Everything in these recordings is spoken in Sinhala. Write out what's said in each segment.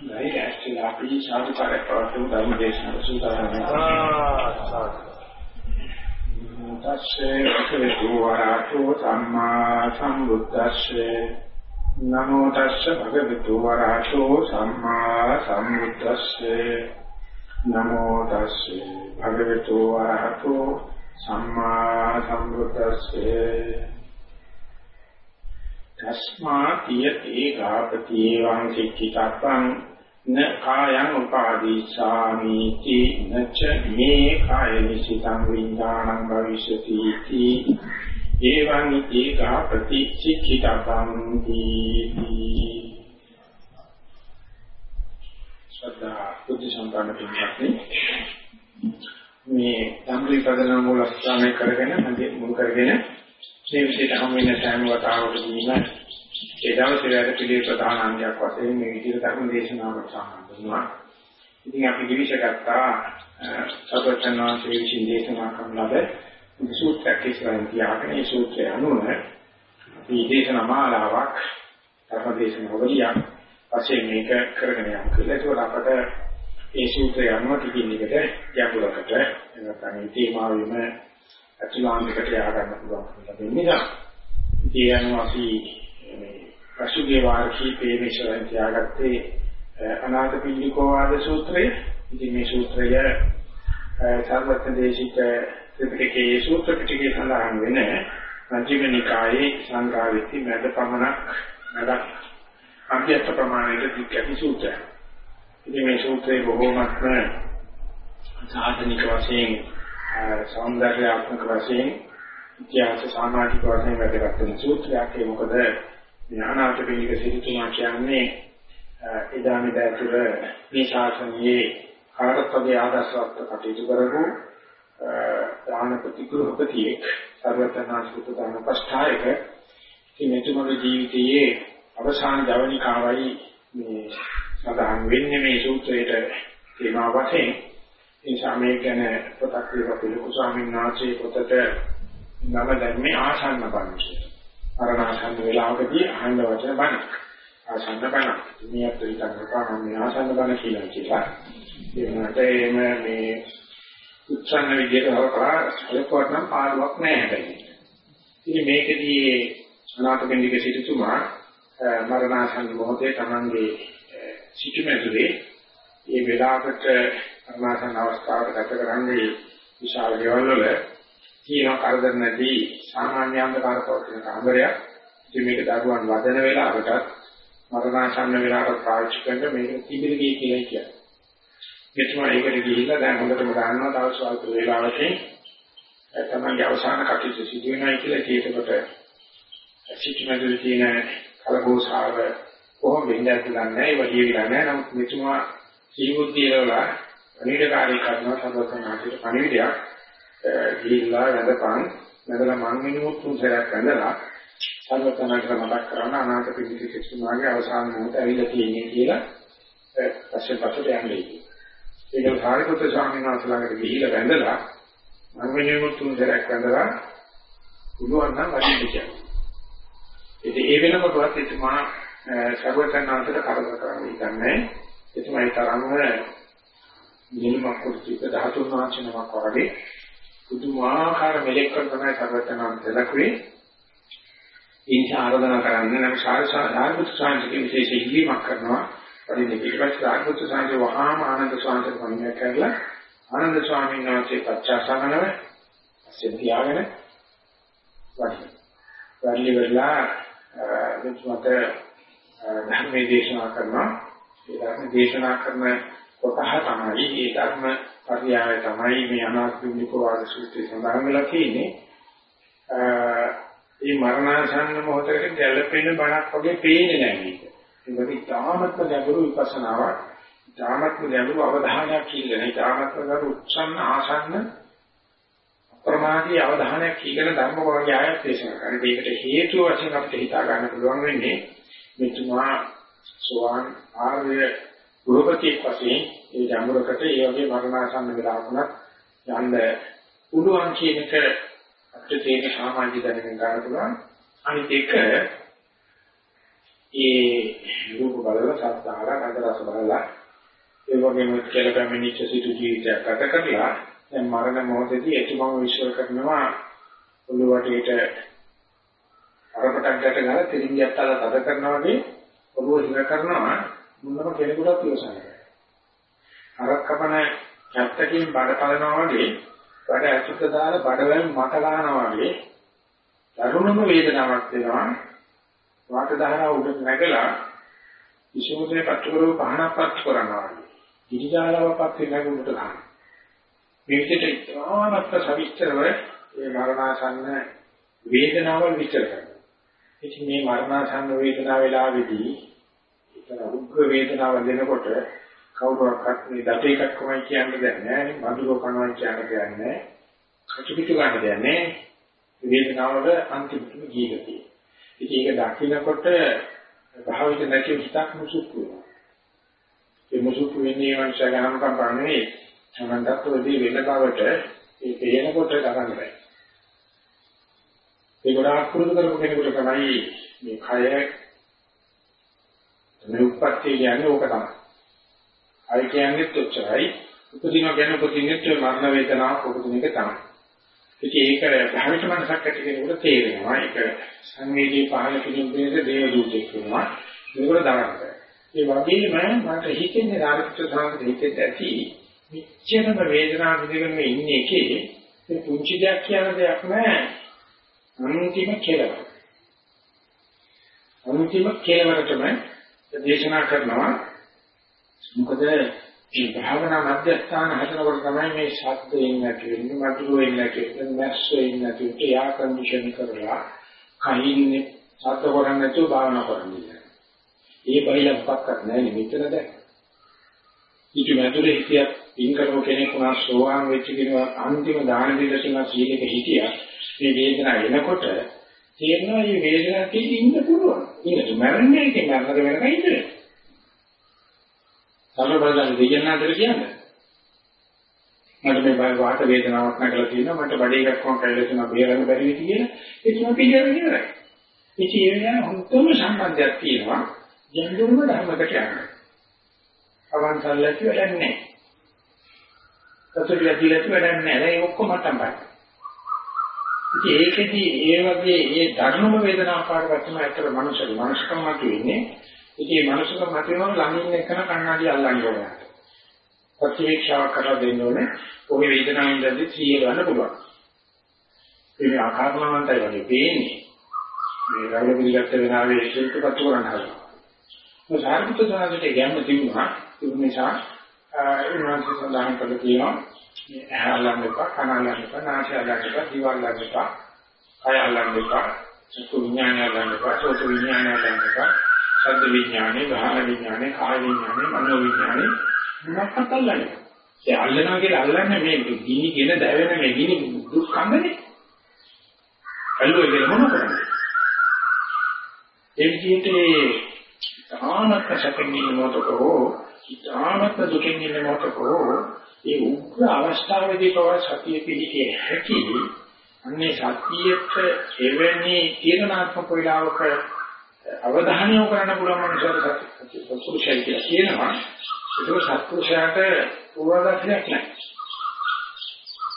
නයි ඇස්ටි අපි සාදු කරේ ප්‍රවතු ධර්ම දේශනාව. සූදානම් තස්සේ භගවතු වරහතෝ සම්මා සම්බුද්දස්සේ. නමෝ තස්සේ භගවතු වරහතෝ සම්මා සම්බුද්දස්සේ. නමෝ තස්සේ භගවතු වරහතෝ සම්මා සම්බුද්දස්සේ තස්මා තියතේ ගාපති එවං සික්ඛිතප්පං න කායං උපාදීසාමි ති නච මේ කාය නිසිතං විඥානං භවිෂති ති එවං ඉති ගාපති සික්ඛිතප්පං තීති ශ්‍රද්ධා බුද්ධ සම්පන්න පින්වත්නි මේ ධම්මේ පදන මූල ස්ථානය කරගෙන මගේ මුල් කරගෙන මේ විදිහට හම් වෙන සෑම වතාවකදීම ඒ දවසේ වැඩ පිළිවෙල ප්‍රධාන අංගයක් වශයෙන් මේ විදිහට ධර්ම දේශනාවට සම්බන්ධ වෙනවා. ඉතින් අපි දිවිෂගත්තා සතරචනාංශයේ විසින් දේශනා කරන ලද සූත්‍රයක් ඉස්සරහින් තියාගෙන ඒ සූත්‍රය අනුව අපි දේශනා මාලාවක් ධර්ම දේශනාවලියක් වශයෙන් මේක කරගෙන යමු කියලා. ඒකෝට අපට ඒ සූත්‍රය අනුව ටිකින් එකට ගැඹුරකට එනකන් මේ තේමාවෙම අතුලාන්තයකට යා ගන්න පුළුවන් ලැබෙන නිසා ඒ අනුව අපි මේ පසුගිය වාර්ෂිකයේ පේමේශ්වරයන් තියාගත්තේ අනාථ පිළිකෝ ආද සූත්‍රය. ඉතින් මේ සූත්‍රය සර්වඥ දේශිත ත්‍රිපිටකයේ සූත්‍ර පිටකයේ සඳහන් වෙන මජ්ක්‍ධිම නිකායේ සංග්‍රහවිති මැද පමණක් මැදක් අභ්‍යස්ත ප්‍රමාණයට දික්කටි සූත්‍රය. ඉතින් මේ සූත්‍රයේ බොහෝමත්ම සාධනික වශයෙන් සෞන්දර්යාත්මක වශයෙන් ඉතිහාස සමාජික වශයෙන් වැදගත් වෙන සූත්‍රයක්. ඒ මොකද ඥානාට පිළික සිරිතුමා කියන්නේ එදා මෙද ඇතුළ මේ ශාසනයේ කාර්යපදේ ආදර්ශවත් කටයුතු කරපු දාන ප්‍රතිග්‍රහපතියෙක් සර්වතනාස්කෘත දාන පස්ථායක මෙතුමගේ ජීවිතයේ අවසාන ජවනිකාවයි මේ සඳහන් වෙන්නේ මේ සූත්‍රයේ තේමාව වශයෙන්. ඒ සමය ගැන පොතක් ලියපු ලොකු ස්වාමීන් වහන්සේ පොතට නම දැම්මේ ආසන්න බණිෂය. අරණාසන්න වේලාවකදී අහන්න වචන බණ. ආසන්න බණ. මේ අතරින් තමයි මේ ආසන්න බණ කියලා කියලා. ඒකට එම මේ උච්චන්න විදියට හරකා සලකුවක් නම් පාඩුවක් නැහැ හැබැයි. ඉතින් මේකදී අනාථපිණ්ඩික සිටුතුමා මරණාසන්න මොහොතේ Tamange සිටුමැදුරේ ඒ වෙලාවට කර්මාසන අවස්ථාවට ගත කරන්නේ විශාල ගෙවල් වල තියෙන කරදර නැති සාමාන්‍ය අන්ධකාර පවතින කාමරයක්. ඉතින් මේක දරුවන් වදන වෙලාවටත් මරණාසන්න වෙලාවට පාවිච්චි කරන මේක තිබිලි ගිය කියලා කියන්නේ. මෙතුමා ඒකට ගිහිල්ලා දැන් හොඳටම ගන්නවා දවස් වල වෙලාවකින් තමයි අවසාන කටයුතු සිදු වෙනවා කියලා කියනකොට සිටිනදල තියෙන කලබෝසාව කොහොම වෙන්නේ කියලා නැහැ. ඒ වගේ විලා නැහැ. නමුත් මෙතුමා සීමුද්ධිය වල පණිවිඩකාරී කරනවා සම්බන්ධනාට පණිවිඩයක් ගිහිල්ලා වැඳපන් නැදලා මං මිනිමුත් තුන් සැරයක් වැඳලා සම්බන්ධනාට මතක් කරන අනාථ පිළිසි සිසුමාගේ අවසාන මොහොත ඇවිල්ලා තියෙන්නේ කියලා පස්සේ පස්සට යන්නේ. ඒක සාරිපුත්‍ර ස්වාමීන් වහන්සේ ළඟට ගිහිල්ලා වැඳලා මං මිනිමුත් තුන් සැරයක් වැඳලා පුළුවන් නම් වදින්න කියනවා. ඉතින් ඒ වෙනකොටවත් එතුමා සර්වඥාන්තට කරදර කරන්නේ නැහැ. එතුමා තරම්ම නිල්මක් කුරුතික ධාතුන් වහන්සේ නමක් වගේ පුදුමාකාර මෙලෙක්කන් තමයි සර්වඥාන්ත දක්වේ. ඉන්ස ආරාධනා කරන්නේ නම් සාරිපුත්‍ර සාංශික විශේෂ ඉල්ලීමක් කරනවා. වලින් ඊට පස්සේ සාරිපුත්‍ර සාංශේ වහාම ආනන්ද ස්වාමීන් වහන්සේ කරලා ආනන්ද ස්වාමීන් වහන්සේ පච්චාසනනව පස්සේ තියාගෙන වඩි. වඩි වෙලා මෙතුමත ධර්මයේ දේශනා කරනවා. ඒ ධර්ම දේශනා කරන කොටහ තමයි ඒ ධර්ම පරියාය තමයි මේ අනාත්මිකෝ ආද සූත්‍රයේ සඳහන් වෙලා තියෙන්නේ. ඒ මරණාසන්න මොහොතකට ගැළපෙන බණක් වගේ පේන්නේ නැහැ මේක. ඒකට ඉතාමත්ම ගැඹුරු විපස්සනාවක්, ඉතාමත්ම ගැඹුරු අවධානයක් ඉල්ලන, ඉතාමත්ම ගැඹුරු උත්සන්න ආසන්න ප්‍රමාදී අවධානයක් ඉගෙන ධර්ම වගේ ආයත් දේශනා කරනවා. ඒකට හේතුව වශයෙන් අපිට හිතා ගන්න පුළුවන් වෙන්නේ මෙතුමා සෝවාන් ආර්ය ගෘහපතියෙක් වශයෙන් ඒ ජඹරකට ඒ වගේ මරණාසන්න වෙලාවකුණත් යන්න පුළුවන් කියන එක අපිට තේරෙන සාමාන්‍ය දැනගෙන ගන්න පුළුවන්. අනිත් එක ඒ රූප බලලා සත්‍යාර රස බලලා ඒ වගේම කියලා පැමිණිච්ච සිටු ජීවිතයක් ගත කරලා දැන් මරණ මොහොතදී එතුමම විශ්ව කරනවා ඔළුවටේට අරපටක් ගැට ගාලා තිරින්ගයක් තල තද කරනවා වගේ ඔළුව හිර කරනවා මොනම කෙනෙකුටත් ඉවසන්නේ. අරක් කපන කැත්තකින් බඩ පලනවා වගේ බඩ ඇතුළත දාලා බඩවැල් මත ගන්නවා වගේ දරුණුම වේදනාවක් දෙනවා. වාත දහරා උඩ නැගලා විශ්වෝදේ පත්‍රවල පහනක් පත් කරනවා වගේ. ඉනිදාලවපත් වෙන උඩට ගන්නවා. මේ විදිහට ඉතාමත් සවිස්තරව ඒ මරණාසන්න වේදනාවල් විචාර කරනවා. ඉතින් මේ මරණාසන්න වේදනාව වෙලාවේදී ඒතර උග්‍ර වේදනාව දෙනකොට කවුරුවක්වත් මේ දත එකක් කොමයි කියන්න දෙයක් නැහැ. මధుර කනවා කියන්න දෙයක් නැහැ. කටුපිට ගන්න දෙයක් නැහැ. වේදනාවල අන්තිමටම ජීවිතය. ඉතින් ඒක දකින්නකොට භාවිත නැති හිතක් මුසුක් වෙනවා. ඒ මුසුක් වෙන්නේ මනුෂ්‍ය ගහනකම් බලන්නේ තමන්ටත් ඔයදී වෙන බවට ඒ පේනකොට ගන්න බෑ. ඒ ගොඩාක් පුරුදු කරපු කෙනෙකුට තමයි මේ කය මේ උප්පත්ති කියන්නේ ඕක තමයි. අය කියන්නේ තොච්චරයි. උපදින ගැන උපදිනෙත් මරණ වේදනාවක් උපදින එක තමයි. ඉතින් ඒක භාවිත මනසක් ඇති කෙනෙකුට තේරෙනවා. ඒක සංවේදී පහළ කිරීමේදී දේව දූතෙක් වෙනවා. මේකට දරන්න. ඒ වගේම මට හිතෙන්නේ රාගිත සාගත හිතෙත් ඇති මෙච්චරම වේදනාව විඳගෙන ඉන්නේ එකේ මේ පුංචි දෙයක් කියන දෙයක් නෑ අන්තිම කෙලවර. අන්තිම කෙලවරටම දේශනා කරනවා මොකද මේ භාවනා මධ්‍යස්ථාන හදනකොට තමයි මේ ශබ්දයෙන් නැති වෙන්නේ මధుරයෙන් නැති වෙන්නේ මැස්සෙන් නැති වෙන්නේ යා කන්ඩිෂන් කරලා කහින්නේ සත්‍ය කරන්නේ නැතුව භාවනා කරන්නේ. ඒ බයිලක්වත් නැහැ මෙතන දැන්. ඊට මැදුරේ හිටියත් පින් කරන කෙනෙක් වුණා සෝවාන් වෙච්ච කෙනා අන්තිම දාන දෙලසින සීලෙක හිටියා මේ වේදනාව එනකොට තේරෙනවා මේ වේදනාවක් තියෙන්න ඉන්න පුළුවන්. ඉන්න මරන්නේ ඉතින් මරන්න වෙනකන් ඉන්නේ සමහර බලන්න දෙයයන් අතර කියන්නේ. මට මේ බය වාත වේදනාවක් නැගලා තියෙනවා. මට බඩේ එකක් කොහොම කැලේ තියෙනවා බේරන්න බැරි වෙයි කියන ඒක මම පිළිගන්න ඉවරයි ඉතින් ඒ වෙලාව හුත්තම සම්බන්ධයක් තියෙනවා. ජන්දුරුම ධර්මකට යනවා අවන්සල්ලති වැඩක් නැහැ. සතුටිය දීලා වැඩක් නැහැ. ඒ ඔක්කොම තමයි. ඉතින් ඒකෙදි ඒ වගේ ඒ ධර්මම වේදනාව පාඩපත් තමයි ඇත්තට මනුෂ්‍යය. මනුෂ්‍යකම මත වෙන්නේ. ඉතින් මේ මනුෂ්‍යකම මත වෙනවා ළඟින් එක්කන කණ්ණාඩි අල්ලන්න ඕනේ. ප්‍රතිවීක්ෂාවක් කරලා දෙන්න ඕනේ. ඔය වේදනාවෙන් දැදි සිහිය ගන්න පුළුවන්. මේ ආකාරණවන්තයි වගේ පේන්නේ. මේ රවල පිළිගත්ත වෙනාවේ ශිල්පපත් කරන්න හදනවා. මොකද සාර්ථක සමාජයේ ගැම්ම තිබුණා. ඒ නිසා උන්වහන්සේ සඳහන් කළ තියෙනවා මේ ඇහැ අල්ලන්න එපා, කන අල්ලන්න එපා, නාසය අල්ලන්න එපා, දිව අල්ලන්න එපා, කය අල්ලන්න එපා, චක්කු විඥානය අල්ලන්න එපා, සෝත විඥානය අල්ලන්න එපා, ශබ්ද විඥානේ, ගාහන විඥානේ, කාය විඥානේ, මනෝ විඥානේ මොනක්වත් අල්ලන්නේ. ඒ අල්ලනවා කියලා අල්ලන්නේ මේ ගිනි ගෙන දැවෙන මේ ගිනි දුක් කන්දනේ. අල්ලුවේ කියලා මොන කරන්නේ? ඒ විදිහට ආනත් සැපෙන්නේ මොකටද? ඉතාමත් දුකින් ඉන්න මොකකෝ ඒ උග්‍ර අවස්ථාවේදී පව සතිය පිළිකේ හැකි. අන්නේ සතියට එවැනි තීරණාත්මක වේලාවක අවධානය යොමු කරන්න පුළුවන් මනුස්සයෙක් සත්පුරුෂය කියලා කියනවා. ඒක සත්පුරුෂයාට පූර්වාදර්ශයක් නැහැ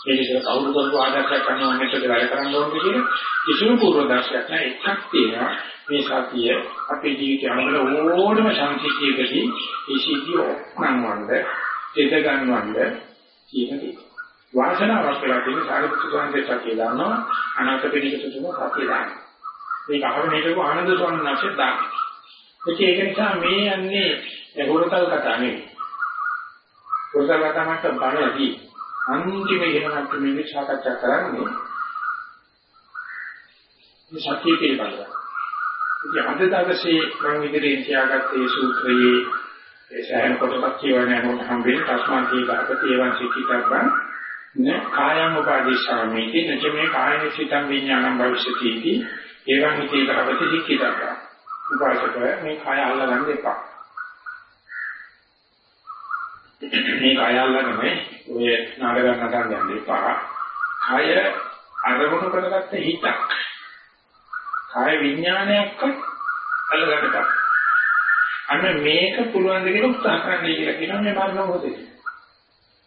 ඒ නිසා කවුරු කවුරු ආදර්ශයක් කරනවා මෙතන වැඩ කරන්න ඕනේ කියන කිසිම පූර්වාදර්ශයක් නැහැ එකක් තියෙනවා මේ සතිය අපේ ජීවිතය අනුගල ඕනම සංසිද්ධියකදී ඒ සිද්ධිය ඔක්නවන්න දෙද ගන්නවන්න කියන දේ. වාසනාවක් වෙලා තියෙන සාරිපුත්‍ර ස්වාමීන් සතිය දානවා අනාථ පිළිගත තුන සතිය දානවා. මේක අහගෙන හිටපු ආනන්ද ස්වාමීන් වහන්සේ දානවා. ඒක නිසා මේ යන්නේ හොරතල් කතා නෙවෙයි. හොරතල් කතා මත බණදී අන්තිම ඉහළට මේ සාකච්ඡා කරන්නේ මේ සතිය පිළිබඳව. ඉතින් අද දවසේ මම ඉදිරියෙන් තියාගත්තේ සූත්‍රයේ ඒ සෑහෙන කොටසක් කියවන යනකොට හම්බෙන්නේ තස්මාන්ති ගහපති එවං සික්කිතබ්බං න කායං උපාදේශාමේති. නච මේ කායන සිතං විඥානං භවිෂති इति එවං ඉති ගහපති සික්කිතබ්බං උපාසක මේ කාය අල්ලගන්න එපා. මේ කාය අල්ලගෙන ඔය නාටක නටන්න යන්න එපා කාය අරමුණු කරගත්ත හිතක්. කාය විඥානයක්වත් අල්ලගන්න බෑ. අන්න මේක පුළුවන් දෙයක් උත්සාහ කරන්නයි කියලා කියනවා මේ මරණ මොහොතේ.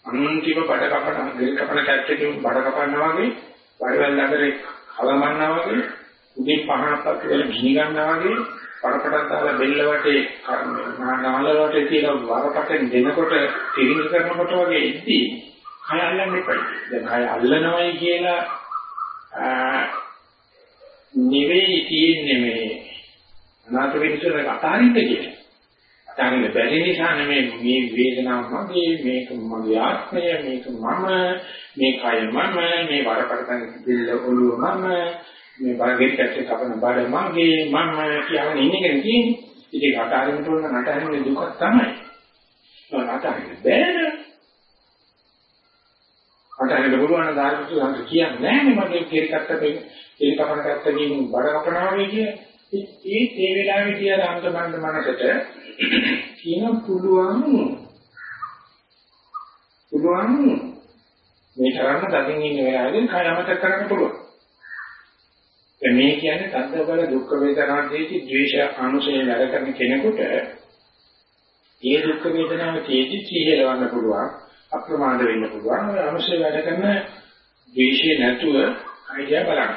අන්තිම බඩ කපන ගෙල් කපන කැත්තකින් බඩ කපනවා වගේ වඩවල් ළඟට කලමන්නා වගේ උදේ පහනක් පස්සේ ගිනි ගන්නවා වගේ පරපටක් දාලා බෙල්ල වටේ නාල වටේ තියලා වරපටෙන් දෙනකොට තිරින් කරනකොට වගේ ඉද්දි කය අල්ලන්න එපා. දැන් කය අල්ලනවයි කියලා නෙවෙයි තියෙන්නේ මේ අනාථ වෙනසට අතාරින්න කියන්නේ. අතාරින්න බැරි නිසා නෙමෙයි මේ වේදනාව මගේ මේක මගේ ආත්මය මේක මම මේ කය මම මේ වරපටෙන් බෙල්ල ඔළුව මම මේ බාගෙත් ඇත්තේ කපන බඩ මගේ මම කියන ඉන්නේ කෙනෙක් තියෙන්නේ. ඉතින් අතාරින්න උන නටහරින්න දුකක් තමයි. අතාරින්න බෑනේ. අතාරින්න පුළුවන් දායකතු සංස කියන්නේ නැහැ මගේ කෙරිකත්ත මේ කෙරිකපන කත්තකින් බඩ කපනවා වගේ කියන්නේ. ඒ ඒ වෙලාවේ කියන අන්තබන්ද මනසට කියන පුළුවන් පුළුවන් මේ කරන්න දකින්න ඉන්න වෙලාවෙදී කය අමතක කරන්න පුළුවන්. මේ කියන්නේ තද්ද බල දුක් වේදනා දෙති ද්වේෂ අනුසය වැඩ කරන කෙනෙකුට ඒ දුක් වේදනාව තේජි සිහිලවන්න පුළුවන් අප්‍රමාද වෙන්න පුළුවන් ඔය අනුසය වැඩ කරන ද්වේෂය නැතුව අයියා බලන්න.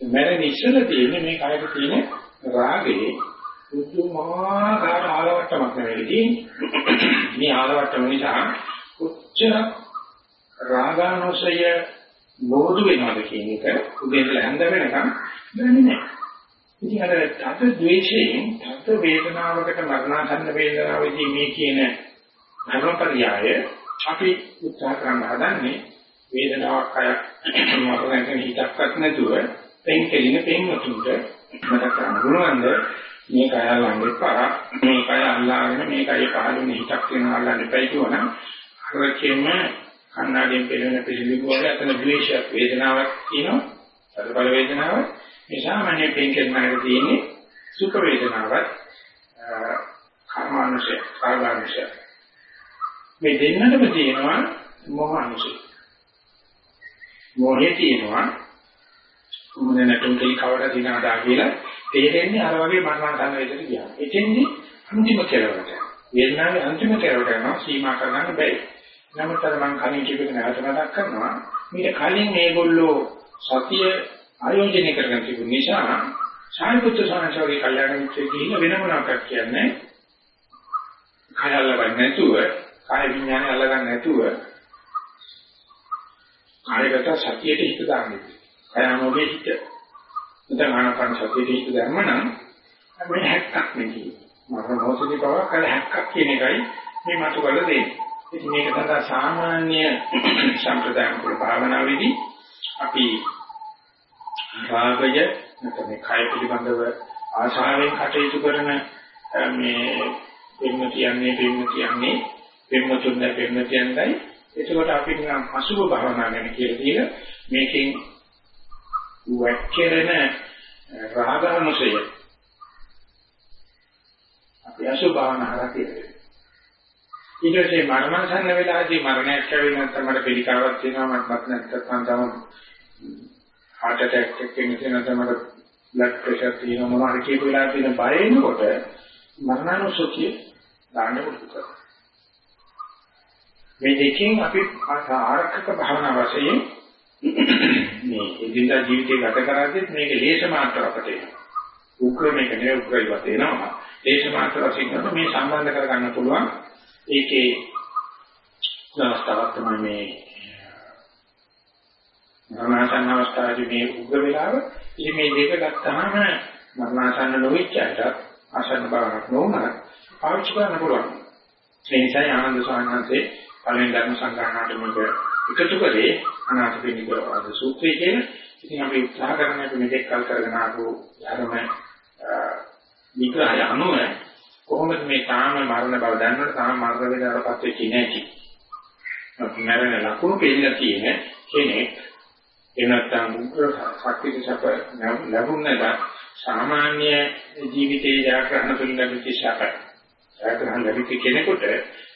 මම ඉස්සෙල්ලා තියෙන්නේ මේ කායක තියෙන රාගේ පුදුමාකාර ආලවට්ටමක් නෙවෙයි. මේ ආලවට්ටම නිසා උච්ච රාගානුසය මොහොදු වෙනවද කියන එක උදේ ඉඳලා හැන්ද වෙනකම් දන්නේ නැහැ. ඉතින් අර තද ද්වේෂයෙන් තද වේදනාවකට මරණාසන්න වේදනාවේදී මේ කියන ධර්මපරියාය අපි උත්සාහ කරන්න හදන්නේ වේදනාවක් අය මරණයෙන් හිතක්වත් නැතුව පෙන් කෙලින පෙන් වතුන්ට මතක කරන්න පුළුවන්ද මේ කය අල්ලන්න එපා මේ කය අල්ලාගෙන මේ කය පහළින් හිතක් වෙනවා අල්ලන්න එපා කියවනම් අර කියන්නේ කන්නාඩියෙන් පෙනෙන පිළිලිපු වල අතන ද්වේෂයක් වේදනාවක් තියෙනවා. අර බල වේදනාවක්. මේ සාමාන්‍ය පෙන්කෙන් මනක තියෙන්නේ සුඛ වේදනාවක්. කර්මානුසය, කාර්යානුසය. මේ දෙන්නටම තියෙනවා මොහානුසය. මොහේ තියෙනවා මොනේ නැතුම් දෙයි කවඩ දිනාදා කියලා තේරෙන්නේ අර වගේ මරණාසන්න වේදෙට ගියා. එතෙන්දී අන්තිම කෙලවරට. වේදනාවේ අන්තිම කෙලවරට යනවා සීමා කරන්න බැහැ. නමුත් අර මම කලින් කියපු නැවත මතක් කරනවා මීට කලින් මේගොල්ලෝ සතිය ආයෝජනය කරගෙන තිබුණ නිසා සාරිපුත්‍ර සාංශාවේ කල්යාණ මිත්‍රයෙක් ගිහින් වෙන මොනවාක් කියන්නේ කය අල්ලගන්න නැතුව කාය විඥානය අල්ලගන්න නැතුව කායගත සතියට හිත දාන්නේ කයනෝගේ හිත. නැත්නම් ආනපන සතියට හිත දැම්ම නම් මේ හැක්කක් නෙකි. මරණ මොහොතේ පව කල හැක්කක් කියන එකයි මේ මතු කරලා දෙන්නේ. ඉතින් මේක තමයි සාමාන්‍ය සම්ප්‍රදායික භාවනාවේදී අපි රාගය නැත්නම් කය පිළිබඳව ආශාවෙන් කටයුතු කරන මේ වෙන්න කියන්නේ වෙන්න කියන්නේ වෙන්න තුන්නේ වෙන්න කියන්නේ එතකොට අපි නිකන් අසුභ භාවනා ගැන කියලා දීලා මේකෙන් වැක්කිරෙන රාගානුසය. අපි අසුභ භාවනා හරහා කියලා ඊට පස්සේ මරණසන්න වෙලාවේදී මරණයක් ඇවිල්ලා නැත්නම් මට පිළිකාවක් තියෙනවා මට නැත්නම් තම heart attack එකක් එන්න නැත්නම් මට blood pressure තියෙනවා මොනවා හරි කියපු වෙලාවට තියෙන බය එනකොට මරණානුසතිය දාන්න පුරුදු කරනවා. මේ දෙකෙන් අපි ආරක්ෂක භාවනා වශයෙන් මේ එදිනදා ජීවිතය ගත කරද්දී මේක ලේස මාත්‍ර අපට එනවා. උග්‍ර මේක නෙවෙයි උග්‍රයිවත් එනවා. ලේස මාත්‍ර වශයෙන් මේ සම්බන්ධ කරගන්න පුළුවන් ඒකේ අවස්ථාවක් තමයි මේ මරණාසන්න අවස්ථාවේදී මේ උග්‍ර වෙලාව ඉතින් මේ දෙක ගත්තාම මරණාසන්න නොවිච්චයට ආසන්න බවක් නොවුනත් පාවිච්චි කරන්න පුළුවන් ඒ නිසා ආනන්ද සාමණේරේ පළවෙනි ධර්ම සංගායනාවට මේක එකතු කරේ අනාථපිණ්ඩික ආද සූත්‍රය කියන ඉතින් අපි උත්සාහ කරන්නේ අපි මෙතෙක් කල් කරගෙන ආපු ධර්ම විග්‍රහය අනුව කොහොමද මේ තාම මරණ බව දන්නවද? තාම මරණ වේදනාවපත් වෙච්ච නැති මරණ ලකුණු පෙන්නලා තියෙන කෙනෙක් එනත්තම් උග්‍ර ශක්තිය සප ලැබුණාද සාමාන්‍ය ජීවිතයේ ජාග්‍රහණ තුලින් ලැබිච්ච ශාප ජාග්‍රහණ ලැබිච්ච කෙනෙකුට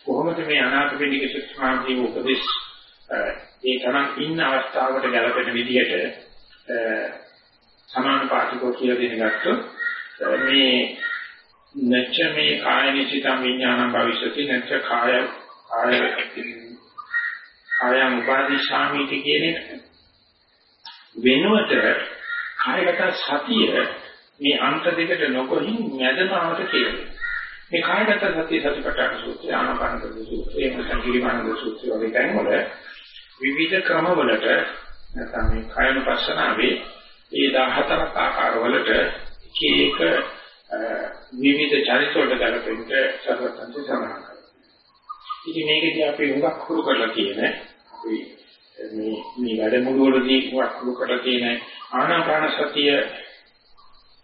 කොහොමද මේ අනාථපිණ්ඩික සත්‍මාජීව උපදේශ ඒ තමන් ඉන්න අවස්ථාවකට ගැලපෙන විදිහට සමානුපාතිකෝ කියලා දෙන ගත්තොත් මේ නැච්ච මේ කාය නිසිතම් විඥානං භවිෂති නැච්ච කාය කාය කායං උපාදිශාමිති කියන එක වෙනුවට කායගත සතිය මේ අන්ත දෙකට නොකොහින් මැදමාවට කියලා. මේ කායගත සතිය සතිපට්ඨාන සූත්‍රය ආනාපාන සූත්‍රය එහෙම සංකීර්ණ සූත්‍රය වගේ තැන්වල විවිධ ක්‍රමවලට නැත්නම් මේ කායන පස්සනාවේ ඒ 14ක් ආකාරවලට එක එක විවිධ චරිත වලට ගලපෙන්න සර්වත්‍ංශ සමාන කරනවා. ඉතින් මේකදී අපි හුඟක් හුරු කරලා තියෙන අපි මේ මේ වැඩමුළු වලදී හුඟක් හුරු කරලා තියෙන ආනාපාන සතිය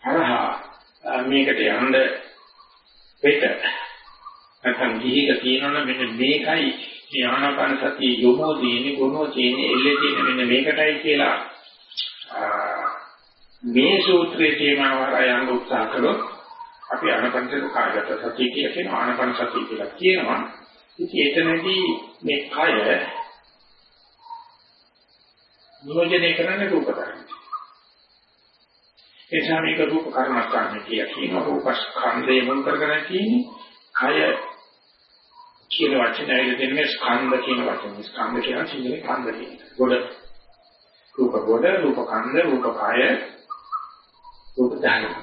හරහා මේකට යන්න පිට නැත්නම් ගිහික තියෙනවනේ මෙන්න මේකයි මේ ආනාපාන සතිය යොමෝ තියෙන්නේ ගුණෝ තියෙන්නේ එල්ලේ තියෙන්නේ මෙන්න මේකටයි කියලා මේ සූත්‍රයේ තේමාව හරහා යන්න උත්සාහ කළොත් අපි ආනාපානසති කායගත සතිය කියලා කියන ආනාපාන සතිය කියලා කියනවා. ඉතින් එතනදී මේ කය නියෝජනය කරන්නේ රූප ධර්ම. ඒ නිසා මේක රූප කර්මස්ථාන කියලා කියන රූප ස්කන්ධය මුල් කරගෙන තියෙන්නේ කය කියන වචනයයි දෙන්නේ ස්කන්ධ කියන වචනේ. ස්කන්ධ කියන සිංහලේ කන්ද කියන. ගොඩ රූප ගොඩ රූප කන්ද රූප කය රූප ධර්ම.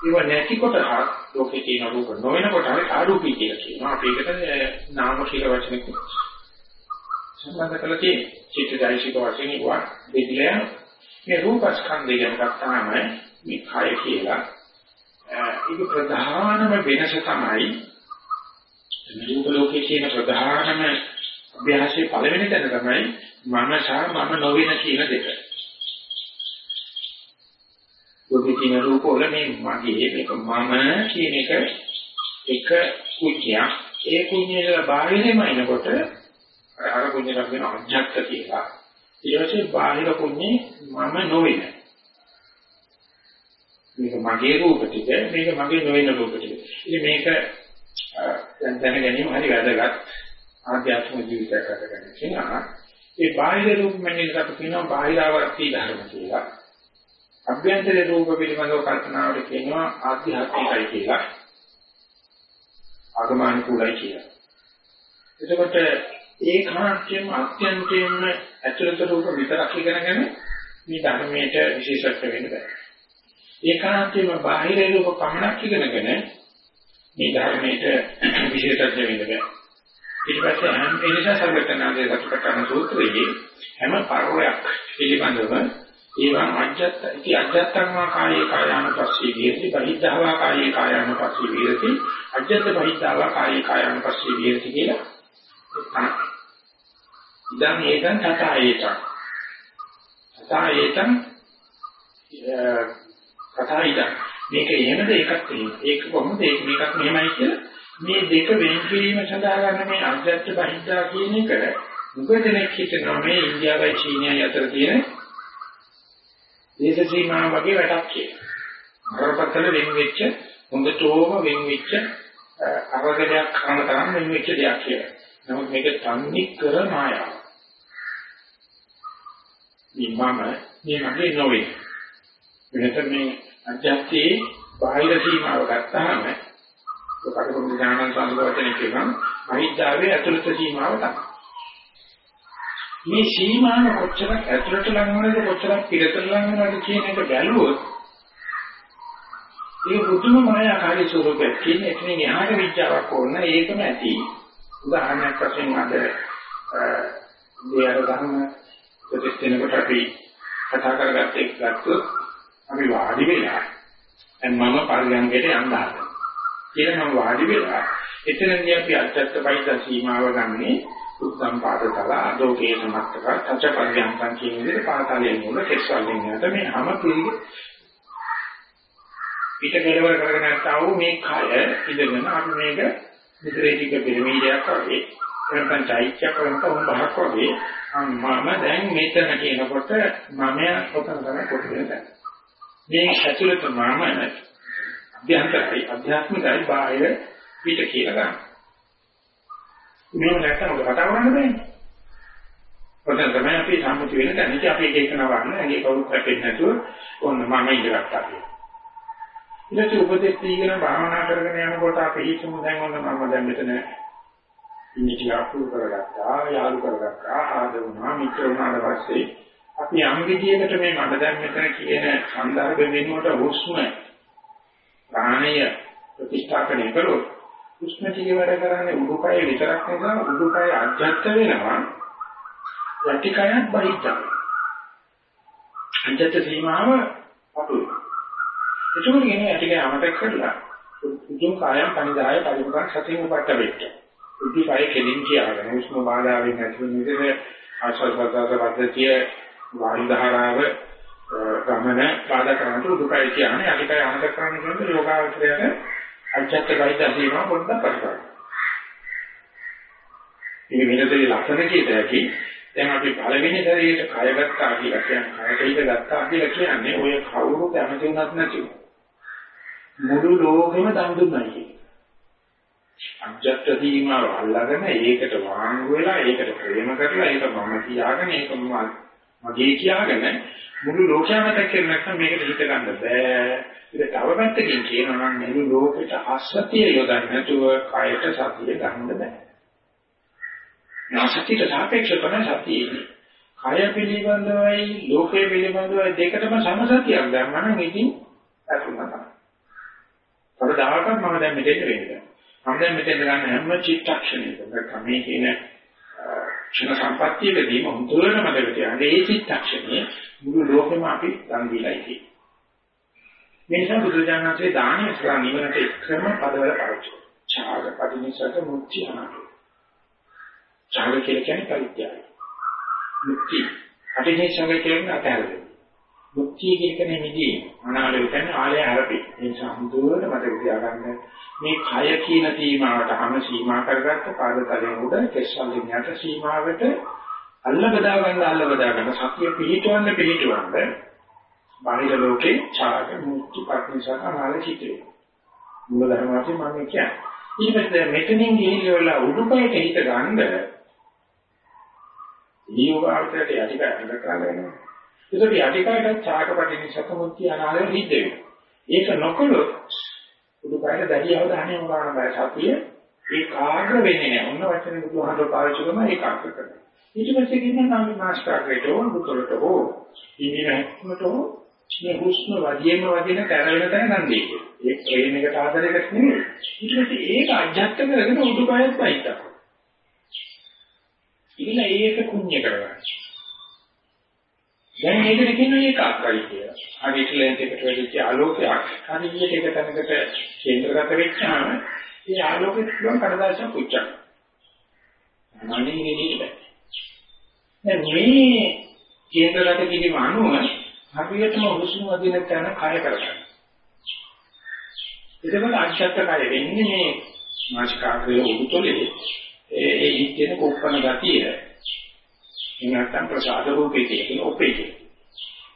ඒව නැති කොටහක් ලෝකේ තියෙන රූප නොවන කොටහට ආරූපී කියලා කියනවා. අපි ඒකට නාම කියලා වචනයක් සම්බන්ධ කරලා තියෙන චිත්තජායිසික වශයෙන් ඉවත් දෙවිලයන් මේ රූපස්කන්ධය ගැන ගත්තාම මේ කය කියලා ඒක ප්‍රධානම වෙනස තමයි රූප ලෝකයේ කියන ප්‍රධානම අභ්‍යාසයේ පළවෙනි තැන තමයි මම සහ මම නොවන කියන දෙක. ලෝකයේ තියෙන රූප වල මේ මගේ මේක මම කියන එක එක කුච්චයක් ඒ කුඤ්ඤේල බාහිරෙම එනකොට අර කුඤ්ඤේල වෙන අජ්ජත් කියලා ඊට පස්සේ බාහිර කුඤ්ඤේ මම නොවෙන මේක මගේ රූප ටික මේක මගේ නොවන රූප ටික ඉතින් මේක දැන් දැන ගැනීම හරි වැදගත් ආධ්‍යාත්මික ජීවිතයක් ගත කරන කෙනා ඒ බාහිර රූප මනින්න අපි කියනවා බාහිරාවර්ති ධර්ම කියලා අභ්‍යන්තර රූප පිළිබඳව කල්පනාවට කියනවා ආධ්‍යාත්මිකයි කියලා. ආගමනුකූලයි කියලා. එතකොට ඒ කාර්යයෙන් අත්‍යන්තයෙන්ම ඇතුළත රූප විතරක් ඉගෙනගෙන මේ ධර්මයට විශේෂත්ව වෙන්න බෑ. ඒ කාර්යයෙන් බාහිර රූප පමණක් ඉගෙනගෙන මේ ධර්මයට විශේෂත්ව වෙන්න බෑ. ඊට පස්සේ හැම එනිසා සර්වඥාගේ සත්‍යකරණ සූත්‍රයේ හැම පරෝයක් පිළිබඳව ඒවං අජ්ජත් ඉති අජ්ජත්තං වා කායේ කායානුපස්සී විහෙති බහිද්ධා කායේ කායානුපස්සී විහෙති අජ්ජත් බහිද්ධා කායේ කායානුපස්සී විහෙති කියලා ඉදන් ඒකං තථායේතං තථායේතං තථායිතං මේක එහෙමද එකක් එහෙම ඒක කොහොමද ඒක මේකක් මෙහෙමයි කියලා මේ දෙක වෙන් කිරීම සඳහා ගන්න මේ අජ්ජත් බහිද්ධා කියන එක මුගදෙනෙක් හිතනවා මේ ඉන්දියාවයි චීනයයි අතර තියෙන දේශ සීමා වගේ වැඩක් කියලා. අරපතල වෙන් වෙච්ච හොඳටම වෙන් වෙච්ච අරගලයක් කරන තරම් වෙන් වෙච්ච දෙයක් කියලා. නමුත් මේක තන්නේ කර මායාව. මේ මම මේ මගේ නොවේ. වෙනත මේ අධ්‍යාත්මයේ බාහිර සීමාව ගත්තාම ඔකට පොදු ඥානන් සම්බවචන කියනවා අහිද්දාවේ ඇතුළත සීමාව තමයි. මේ සීමාව කොච්චරක් ඇතුළට ලඟවනද කොච්චරක් පිටතට ලඟවනද කියන එක බැලුවොත් ඒ බුදුම මායාකාරී ස්වරූපයක් කියන එකෙන් එහාට විචාරයක් ඕන ඒකම ඇති උදාහරණයක් වශයෙන් අද දෙයර ගන්න ප්‍රතිස්තනකට අපි කතා කරගත්තේ ගත්තොත් අපි වාඩි වෙලා දැන් මම පරිගණකයට යන්න හදනවා කියලා මම වාඩි වෙලා එතනදී අපි අත්‍යත්ත පයිත සීමාව ගන්නේ උත්තම් පාදතල අදෝකේ සමත්තක තච පරියන්තං කියන විදිහට පාතාලයෙන් මුල කෙස්වලින් යනට මේ හැම පිළිග පිට කෙලවර කරගෙන නැත්තා මේ කය ඉඳගෙන අපි මේක විතරේටික පිරමීඩයක් වගේ නැත්නම් චෛත්‍යයක් වගේ බහක් වගේ මම දැන් මෙතන කියනකොට මම ඔතන තමයි කොටගෙන මේ ඇතුළත මම අභ්‍යන්තරයි අධ්‍යාත්මිකයි බාහිර පිට කියලා ගන්නවා මේව නැත්තම් ඔබ කතා කරන්න බෑනේ. ඔතන තමයි අපි සම්මුති වෙන තැනදී අපි එක එක නවන්න ඇගේ කවුරුත් හැපෙන්නේ නැතුව ඔන්න මම ඉඳගත්තා කියලා. ඊට උපදෙස් දීගෙන භාවනා කරගෙන යනකොට අපි හිතමු දැන් ඔන්න මම දැන් මෙතන ඉන්නේ අපු කරගත්තා යාළු කරගත්තා ආද වුණා මිත්‍ර වුණාට පස්සේ අපි යම් විදියකට මේ මට දැන් මෙතන කියන සංදර්භ වෙනුවට හුස්ම ප්‍රාණය ප්‍රතිස්ථාපනය කරොත් හුස්ම ටික වැඩ කරන්නේ උඩුකය විතරක් නෙවෙයි උඩුකය අධ්‍යත්ත වෙනවා. යටිකයත් බහිච්චා අධ්‍යත්ත සීමාව අපුයි එතකොට කියන්නේ ඇටික අමතක කරලා උතුම් කායම් පනිදාය පරිමකන් සතිය උපට්ඨ වෙච්ච. උදි පය කෙලින් කියාගෙන උෂ්ම බාධාවෙන් නැති වෙන විදිහට ආශ්වාස පද්ධතිය වායු ධාරාව ගමන බාධා කරනට උදුකය කියන්නේ ඇටිකය අමතක කරන්න කියන්නේ යෝගාවචරයට අජත්ත වෛද්‍ය සීමා පොඩ්ඩක් කරගන්න. මේ වෙනදේ ලක්ෂණ කීයටයි දැන් අපි පළවෙනි ශරීරයට කය ගත්තා කියලා කියන්නේ කයට හිත ගත්තා කියලා කියන්නේ ඔය කවුරු කැමති වුණත් නැතිව මුළු ලෝකෙම දන් දුන්නයි කියන්නේ. අජත්ත සීමාව අල්ලගෙන ඒකට වාංගු වෙලා ඒකට ප්‍රේම කරලා ඒක මම කියාගෙන ඒක මගේ කියාගෙන මුළු ලෝකයම දැක්කේ නැත්නම් මේකට හිත ගන්න බෑ. ඒක තව පැත්තකින් කියනවා නම් මුළු ලෝකෙට අසතිය යොදන්න නැතුව කයට සතිය ගන්න බෑ. නාසතියට සාපේක්ෂව තමයි සතියේ. කය පිළිබඳවයි ලෝකය පිළිබඳවයි දෙකටම සමසතියක් ගන්න නම් ඉතින් අතුමතා. කවදාකවත් මම දැන් මෙතෙන් වෙන්නේ. මම දැන් මෙතෙන් ගන්න හැම චිත්තක්ෂණයකම කමේ කියන ක්ෂණ සම්පත්තියකදී හොඳට මතක තියාගන්න ඒ චිත්තක්ෂණය මුළු ලෝකෙම අපි දන් දීලායි තියෙන්නේ. මේ නිසා බුදුජානකසේ දානීය සලා නිවනට එක්‍රම පදවල පාවිච්චි කරනවා. ඡාග පදිනිසක මුක්ති අනාගත. ඡාග කියලා කියන්නේ පරිත්‍යාගය. මුක්ති. අටිනිසක කියන්නේ අතහැරෙන්නේ. මුක්තිය කියන්නේ නිදී අනාලය කියන්නේ ආලය ආරපි. ඒ නිසා හුදුවට මතක තියාගන්න මේ කය කියන සීමාවට හැම සීමා කරගත්ත පාදතලෙන් උඩ කෙස්වලින් යට සීමාවට අල්ල බදා ගන්න අල්ල බදා ගන්න සතිය පිහිටවන්න පිහිටවන්න බාහිර ලෝකේ ඡාග මුක්ති පත්නිසක අනාලය චිතේ. මූල ධර්ම වශයෙන් මම කියන්නේ. ඊපස්සේ මෙතනින් ගිහිල්ලා උඩුකයට හිත ගන්න දීවකාර්තයට යටික ඇඟ කරගෙන ඒකට යටිකයට චාකපටිනි සතමුත්‍ය අනාලය හිට වෙනවා. ඒක නොකළොත් උඩුකයට දැඩි අවධානය යොමු කරන බය සතිය ඒකාග්‍ර වෙන්නේ නැහැ. ඔන්න වචනේ බුදුහාමර පාවිච්චි කරන ඒකාග්‍ර කරනවා. ඊට පස්සේ කියනවා නම් මාස්ටර්ගේට ඕන බුතලට හෝ ඉනිමැක්මට හෝ මේ හුස්ම වදියේම වදින කරවෙන තැන ගන්නේ. ඒ ට්‍රේන් එකට ආදරයකට නෙමෙයි. ඊට පස්සේ ඒක අජත්ත කරගෙන උඩුකයත් වයින්නවා. ඉතින් ඒක කුණ්‍ය කරගන්න. දැන් මේකට කියනවා ඒකාකාරී කියලා. හරියට ලෙන්ස් එකට වෙලිච්ච ආලෝකයක් හරියට එක තැනකට කේන්ද්‍රගත වෙච්චාම ඒ ආලෝකෙට පුළුවන් කඩදාසියක් පුච්චන්න. සාමාන්‍යයෙන් නෙමෙයි. දැන් මේ කේන්ද්‍රගත කිරීම අනුව හරියටම හුස්ම වදින තැන කය කරගන්න. එතකොට අක්ෂත්ත කය වෙන්නේ මේ මාස්කාග්‍රයේ උතුලේ ඒ ඒ ඉච්ඡෙන කොප්පන ගතිය එහෙම නැත්නම් ප්‍රසාද රූපේ කියන ඔපේ කියන.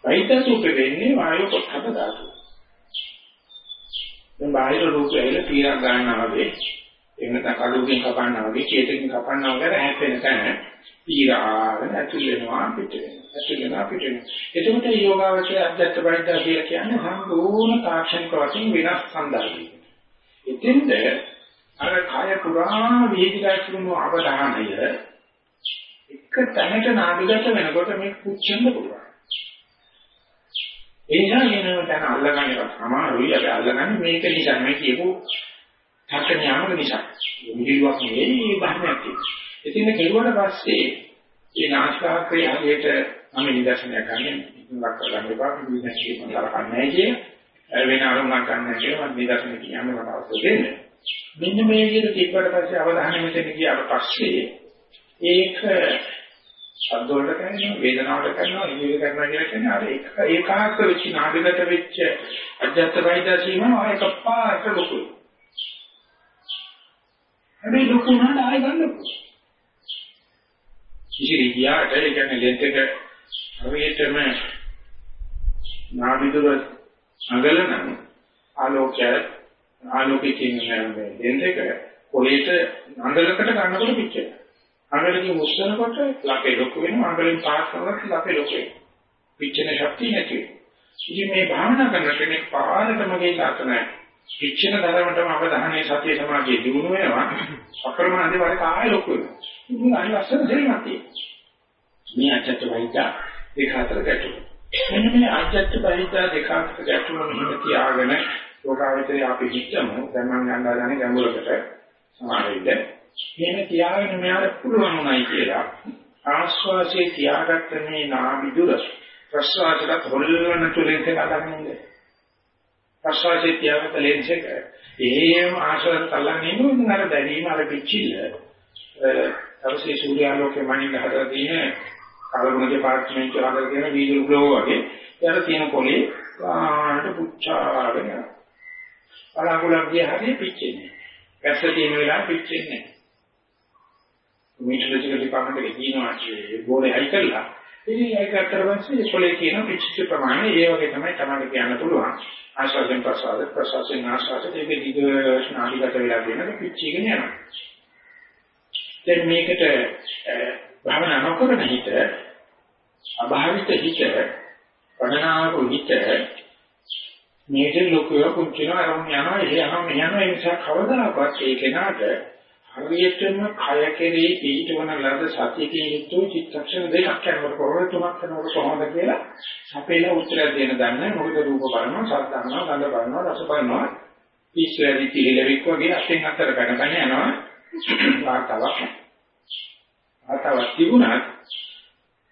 වෛද්‍ය රූපේ වෙන්නේ වායු කොටහක ධාතු. දැන් බාහිර රූපය ඇවිල්ලා පීරක් ගන්නවා වගේ එහෙම නැත්නම් කඩුවකින් කපන්නවා වගේ චේතකින් කපන්නවා වගේ හැපෙන තැන පීරාගෙන ඇතුල් වෙනවා පිට වෙනවා. ඇතුල් වෙනවා පිට වෙනවා. එතකොට යෝගාවචරය අධ්‍යාත්ම බයිද්දා කියලා කියන්නේ සම්පූර්ණ තාක්ෂණික වශයෙන් වෙනස් සම්දර්ශනයක්. එතෙන්ද අර කය පුරා වේදිකාස් වුණු අවධානය එක තැනට නාඩුගත වෙනකොට මේ පුච්චන්න පුළුවන්. ඒ නිසා කියනවා දැන් අල්ලගන්න එක අමාරුයි. අපි අල්ලගන්නේ මේක නිසා මේ කියපු 탁ඥානක නිසා. මිදිරුවක් නෙවෙයි බාහිරයක් තියෙනවා. ඉතින් කෙරුවට පස්සේ මේ නාස්කාක්‍රේ හරියට මම නිදර්ශනයක් ගන්න ඉක්මනට කරගන්න එපා. මේ විදිහට කරන්නේ කිය. වෙන අරමුණක් ගන්න කියලා මම නිදර්ශන කියන්නේ මට අවශ්‍ය දෙන්නේ. මෙන්න මේ විදිහට තිබ්බට පස්සේ අවධානය මෙතන ගියාට පස්සේ ඒක ශබ්ද වලට කරනවා වේදනාවට කරනවා ඉන්ද්‍රිය කරනවා කියලා කියන්නේ අර එක ඒකාග්‍ර වෙච්ච නාගගත වෙච්ච අජත්ත වෛද්‍ය සීමාව ආය කප්පාට ලොකුයි. හැබැයි ලොකු නෑ ආය ගන්න. ඉතිරියාට ඒ කියන්නේ ලෙන්ස් එක හරියටම නාභිදුර අඟලන ආලෝකය ආලෝකයේ කියන ලෙන්ස් එක කොලේට අඟලකට ගන්නකොට පිච්චෙනවා. අඟලකින් උස්සනකොට ලපේ ලොකු වෙනවා අඟලෙන් පාස් කරනකොට ලපේ ලොකු වෙනවා. පිච්චෙන ශක්තිය නැති වෙනවා. ඉතින් මේ භාවනා කරන කෙනෙක් පාරටම ගිහිල්ලා අතන පිච්චෙන ධර්මතම අවධානයේ සතිය සමාධිය දිනු වෙනවා. අප්‍රමාණදී වල කාය ලොකු වෙනවා. ඉතින් අනිත් ලස්සන දෙයක් තියෙනවා. මේ අච්චත්ත වහිතා දෙක අතර ගැටුම. මෙන්න මේ අච්චත්ත වහිතා දෙක අතර ගැටුම මෙහෙම තියාගෙන ලෝකාවිතරේ අපි හිතමු දැන් මම ගන්නවා ගැඹුරකට සමාවෙන්න. මෙහෙම තියාගෙන මෙයාට පුළුවන් උනායි කියලා ආස්වාසේ තියාගත්ත මේ නාභිදුර ප්‍රසවාසයට හොල්ලන තුලින් තකගන්නේ. ප්‍රසවාසයේ තියාගත්ත ලෙන්ස් එක එහෙම ආශ්වාස තල්ලන්නේ නෙවෙයි අර දැනීම අර පිච්චිල්ල. තවසේ සූර්යාලෝකයේ මනින්න හදලා තියෙන කලමුණේ පාර්ලිමේන්තු හදලා තියෙන වීදුරු ග්ලෝ වගේ යාර තියෙන පොලේ ආට පුච්චාගෙන යනවා. බලාකුලක් ගියා හරිය පිච්චෙන්නේ. වැස්ස තියෙන වෙලාව පිච්චෙන්නේ නැහැ. මීටර් දෙක ඩිපාර්ට්මන්ට් එකේ තියෙනවා ඒ බෝලේ අයි කරලා ඉතින් ඒක අතර පස්සේ පොලේ තියෙන පිච්චිච්ච ප්‍රමාණය ඒ වගේ තමයි තමයි කියන්න පුළුවන්. ආශාසෙන් ප්‍රසාද ප්‍රසාසෙන් ආශාසෙ ඒක දිග ස්නායුගත වෙලා තියෙනක පිච්චිගෙන යනවා. දැන් මේකට භාවනා නොකරන හිත අභාවිත හිත පණනාවු හිත මේක ලොකුව කුංචින අරමුණ යනවා එහෙ යනවා මෙහෙ යනවා ඒ නිසා කවදාකවත් ඒ කෙනාට හරියටම කය කෙරේ පිටවන ලද සතියකින් යුක්තව චිත්තක්ෂණ දෙකක් යනකොට කොහොමද තුනක් යනකොට කොහොමද කියලා අපේලා උත්තර දෙන්න දන්නේ මොකද රූප බලනවා ශබ්ද අහනවා ගන්ධ බලනවා රස බලනවා. ඉස්සරදි තිලෙවික් වගේ අතෙන් අතර ගණ ගන්න යනවා. වාතාවක්. වාතාවක් තිබුණත්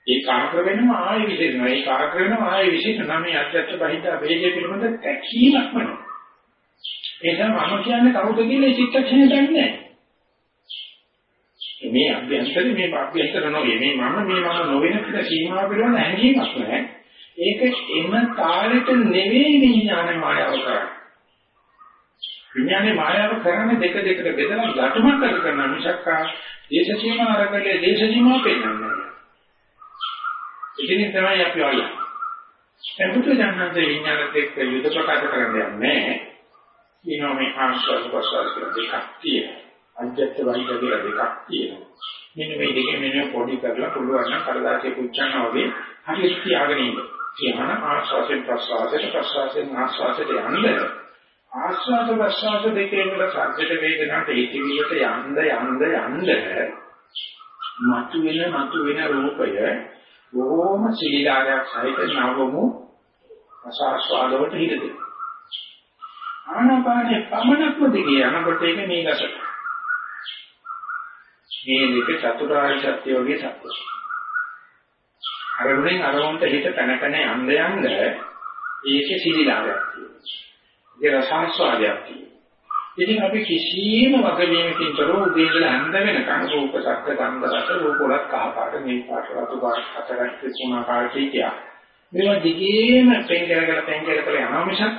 ඒ කාර්ය වෙනම ආයෙ විශේෂනවා ඒ කාර්ය වෙනම ආයෙ විශේෂ නම් මේ අත්‍යත්‍ය බහිද්ද වේජේ පිළිබඳ තැකීමක්ම නෑ එතන මම කියන්නේ කවුද කියලා චිත්තක්ෂණය දන්නේ නැහැ. මේ අභ්‍යන්තරේ මේ අභ්‍යන්තර නොවේ මේ මම මේ මම නොවන කියලා සීමා පිළිබඳ හැඟීමක් නැහැ. ඒක එන තාලෙට නෙවෙයි විඥානය මායාව කරන්නේ. විඥානේ මායාව කරන්නේ දෙක දෙකට බෙදලා ගැටුමක් කර කරන මිසක්කා දේශ සීමා අරකලේ දේශ සීමා පෙන්වන්නේ. ඉතින් තමයි අපි වල. එතකොට ජනන්තේ විඥානත් එක්ක යුද ප්‍රකාශ කරන්නේ නැහැ. ඊනෝ මේ ආශ්වාස ප්‍රශ්වාස දෙකක් තියෙනවා. අජ්ජත් වයිද කියලා දෙකක් තියෙනවා. මෙන්න මේ දෙකෙන් මෙන්න පොඩි කරලා පුළුවන් නම් කරදාසිය පුච්චනවා වගේ හරියට තියාගෙන ඉන්න. කියන ආස්වාසයෙන් ප්‍රස්වාසයට ප්‍රස්වාසයෙන් ආස්වාසයට යන්න. ආස්වාද ප්‍රස්වාස දෙකේ වල සත්‍යට වේදනාවට ඒකවිලට යන්න යන්න යන්න මතු වෙන මතු වෙන රූපය බොහොම සීලාරයක් සහිත නවමු අසාස්වාදවට හිරදේ. ආනාපානේ පමණක්ම දිගේ යනකොට ඒක මේකට මේ දෙක චතුරාර්ය සත්‍ය වගේ සත්‍යයි. අරමුණෙන් අරමුණට හිත පැන පැන යන්න යන්න ඒකේ සිලිලාවක් තියෙනවා. ඒක රසාස්වාදයක් තියෙනවා. ඉතින් අපි කිසියම් වගවීමකින් තොරව උදේ ඉඳලා හන්ද වෙනකන් රූප සත්‍ය ගන්ධ රස රූප වලත් කහ පාට මේ පාට රතු පාට හතරක් තුනක් පාටි කියා. මේවා දිගේම පෙන් කරගෙන පෙන් කරගෙන යනවා මිසක්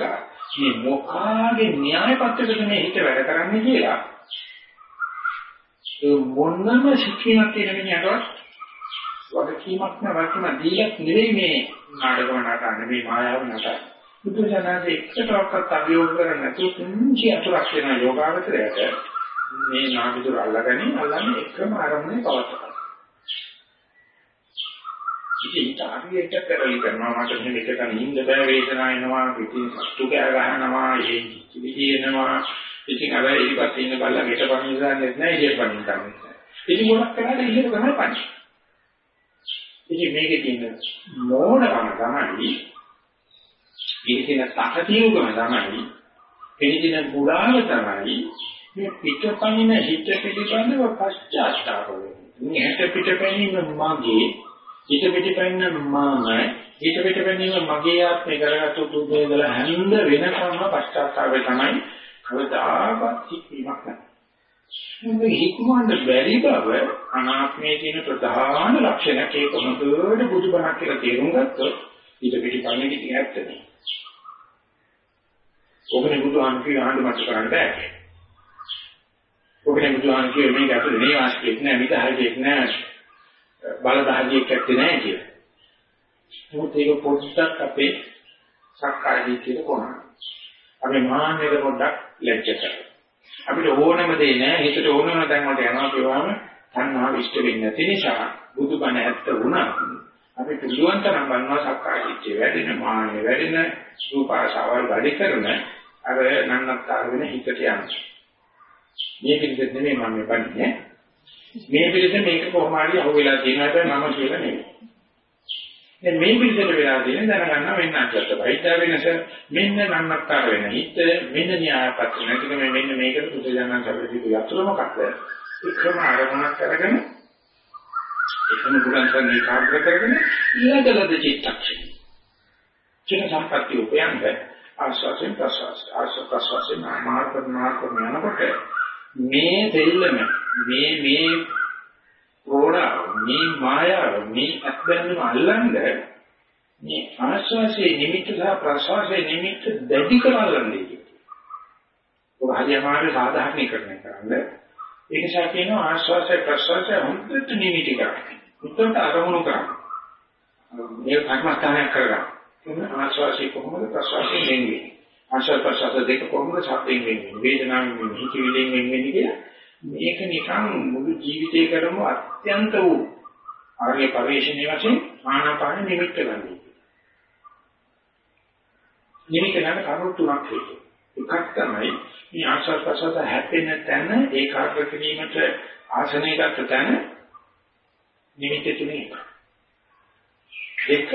මේ මොකාගේ න්‍යාය පත්‍රයකට මේ හිත වැඩ කරන්නේ කියලා මොනම ශික්ෂණයක් තියෙන මිනිහටවත් වගකීමක් නැවතුම දීලක් නෙවෙයි මේ නාටකම නටන්නේ මේ මායාව නටන්නේ. බුදුසසුනේ එකටවත් අභියෝග කරන්නේ නැතුව පුංචි අතුරක් වෙන යෝගාවචරයට මේ නාටක අල්ලගනි අල්ලන්නේ එකම ආරම්භනේ පවත්වා. ඉතින් ඊට කරලි කරනවා මට මෙන්න එක තැන ඉන්න බෑ වේදනාව එනවා පිටින් සතු කෑ ගහනවා ඒ විදිහේනවා ඉතින් අර ඊපස්සේ ඉන්න බල්ලා ගෙට පණින්න දාන්නේ නැහැ ඉහෙට පණින්න දාන්නේ නැහැ. ඉතින් මොනක් කරාද ඉහෙට තමයි පණි. ඉතින් මේකේ තියෙන මෝඩකම තමයි මේකේ තියෙන තකතියුකම තමයි එනිදින පුරාම තමයි මේ පිටපණින හිත පිළිබඳව පශ්චාත්තාප වෙන්නේ. මේ හිත පිටපණින මගේ හිත පිටපණින මම හිත පිටපණින මගේ ආත්මේ කරගත්තු දුදේදල හැඳ වෙනකම්ම පශ්චාත්තාපය තමයි කවදාකවත් හික්මීමක් නැහැ. මේ හික්මවන්න බැරි බව අනාත්මයේ තියෙන ප්‍රධාන ලක්ෂණයක් ඒක මොකද බුදුබණක් කියලා තේරුම් ගත්තොත් ඊට පිටිපන්නේ ඉතින් ඇත්ත නේ. ඔබනේ බුදුහාම කියන ආණ්ඩු මත කරන්න බෑ. ඔබනේ බුදුහාම කියන මේක ඇතුලේ මේ වාස්කෙත් නෑ මිදහජෙත් නෑ බලදහජෙක් ඇත්තේ නෑ කියලා. මොකද ඒක පොඩ්ඩක් අපේ සක්කාය දිට්ඨියට කොනන. අපි මාන්නයට පොඩ්ඩක් ලැජ්ජ කරනවා. අපිට ඕනම දේ නෑ හිතට ඕනම තැන් වලට යනවා කියවම තණ්හාව ඉෂ්ට වෙන්නේ නැති නිසා බුදුබණ ඇත්ත වුණා. අපි අපි පුළුවන් තරම් බලනවා සක්කායච්චේ වැඩෙන මානෙ වැඩෙන රූපාශාවල් වැඩි කරන අර නන්නත්තර වෙන හිතට යනවා. මේ පිළිදෙත් නෙමෙයි මම මේ බන්නේ. මේ පිළිදෙ මේක කොහොම හරි අහුවෙලා තියෙනවා මම කියලා නෙමෙයි. දැන් මේ පිළිදෙට වෙලා තියෙන දැනගන්න වෙන්න අත්‍යවශ්‍ය වෛද්‍ය වෙනස මෙන්න නන්නත්තර වෙන හිත මෙන්න න්‍යායපත් නැතික මේ මෙන්න මේකට පුදුජනන් සැපදීපු යතුරු මොකක්ද? ඒ ක්‍රම ආරම්භ කරගෙන එකම බුලන්සන් ඒකාග්‍ර කරගෙන ඊළඟලද චිත්තක්ෂණ. චිත්ත සම්පත්‍ය උපයන්ද ආස්වාසෙන් ප්‍රසවාස ආස්වාස ප්‍රසවාසෙන් මාර්ග මාර්ග යනකොට මේ දෙල්ලම මේ මේ ඕඩා මේ මායාව මේ අත්බැඳුම අල්ලන්නේ මේ ආස්වාසයේ නිමිත්ත සහ ප්‍රසවාසයේ නිමිත්ත දැඩි කරගන්නේ කියන්නේ. ඔබ හරියමාරු සාධාරණීකරණය කරන්නේ ඒ නිසා කියනවා ආශ්වාසය ප්‍රශ්වාසය හොඳට නිමිටි කරගන්න. උත්තර අරමුණු කරගන්න. මේ කර්මස්ථානයක් කරගන්න. එන්න ආශ්වාසය කොහොමද ප්‍රශ්වාසය වෙන්නේ? ආශ්වාස ප්‍රශ්වාස දෙක කොහොමද සත්‍යයෙන් වෙන්නේ? වේදනාවෙන් වෙන්නේ, හිතවිලියෙන් වෙන්නේ කියලා මේක නිකන් මුළු ජීවිතේ කරම අත්‍යන්ත වූ ආර්ය පරිශ්‍රණයේ වශයෙන් ආනාපාන නිමිත්ත ගන්න. නිමිත්ත ගන්න කරුණු තුනක් තියෙනවා. එකක් තමයි මේ ආශ්වාස ප්‍රශ්වාස හැපෙන තැන ඒකාග්‍ර කිරීමට ආසනයකට තැන නිමිති තුනේ දෙක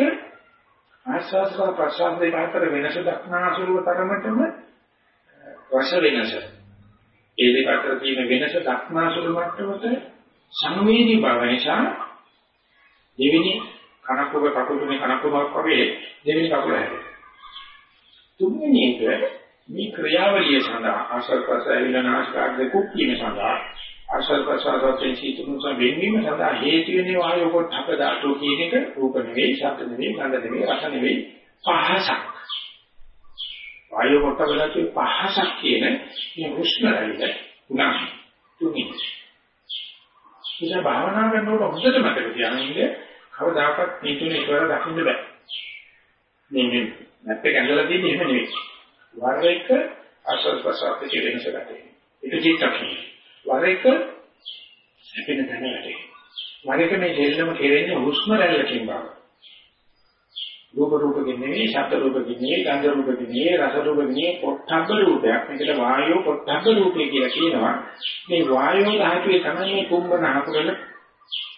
ආශ්වාස ප්‍රශ්වාස දෙක අතර වෙනස දක්නාසුරුව තරමටම රස වෙනස ඒ දෙක අතර තියෙන වෙනස දක්නාසුරු මට්ටමට සංවේදී බව නිසා දෙවෙනි කනකුව කකුල තුනේ කනකුවක් වගේ දෙවෙනි කකුල හැදෙනවා තුන්වෙනි එක මේ ක්‍රියාවලිය සඳහා ආශ්‍රද ප්‍රසාරින නාස්කාග්ද කුක්කීම සඳහා ආශ්‍රද ප්‍රසාරයෙන් සීතුන් වෙන්වීම සඳහා හේතු වෙන්නේ වායෝ කොටක ධාතු කියන එක රූප නෙවෙයි, ශබ්ද නෙවෙයි, ගන්ධ නෙවෙයි, රස නෙවෙයි, පහසක්. වායෝ කොටක ධාතු පහසක් කියන මේ හුස්ම රැල්ල උනා තුනි. ඉතින් භාවනා කරනකොට හොඳට මතක තියාගන්න කවදාකවත් මේ තුන එකවර දකින්න බෑ. මේ මේ නැත්te කැඳලා තියෙන්නේ එහෙම නෙවෙයි. වර එක ආශ්වාස ප්‍රශ්වාසයේ වෙනස ගන්න. ඒක චිත්තක්ෂණය. වර එක හැපෙන තැන වැඩේ. වර එක මේ දෙල්ලම කෙරෙන්නේ හුස්ම රැල්ලකින් බව. රූප රූපකින් නෙවෙයි, ශබ්ද රූපකින් නෙවෙයි, ගන්ධ රූපකින් නෙවෙයි, රස රූපකින් නෙවෙයි, පොට්ටබ්බ රූපයක්. මේකට වායෝ පොට්ටබ්බ රූපය කියලා කියනවා. මේ වායෝ ධාතුවේ තමයි මේ කුම්භන හකුරල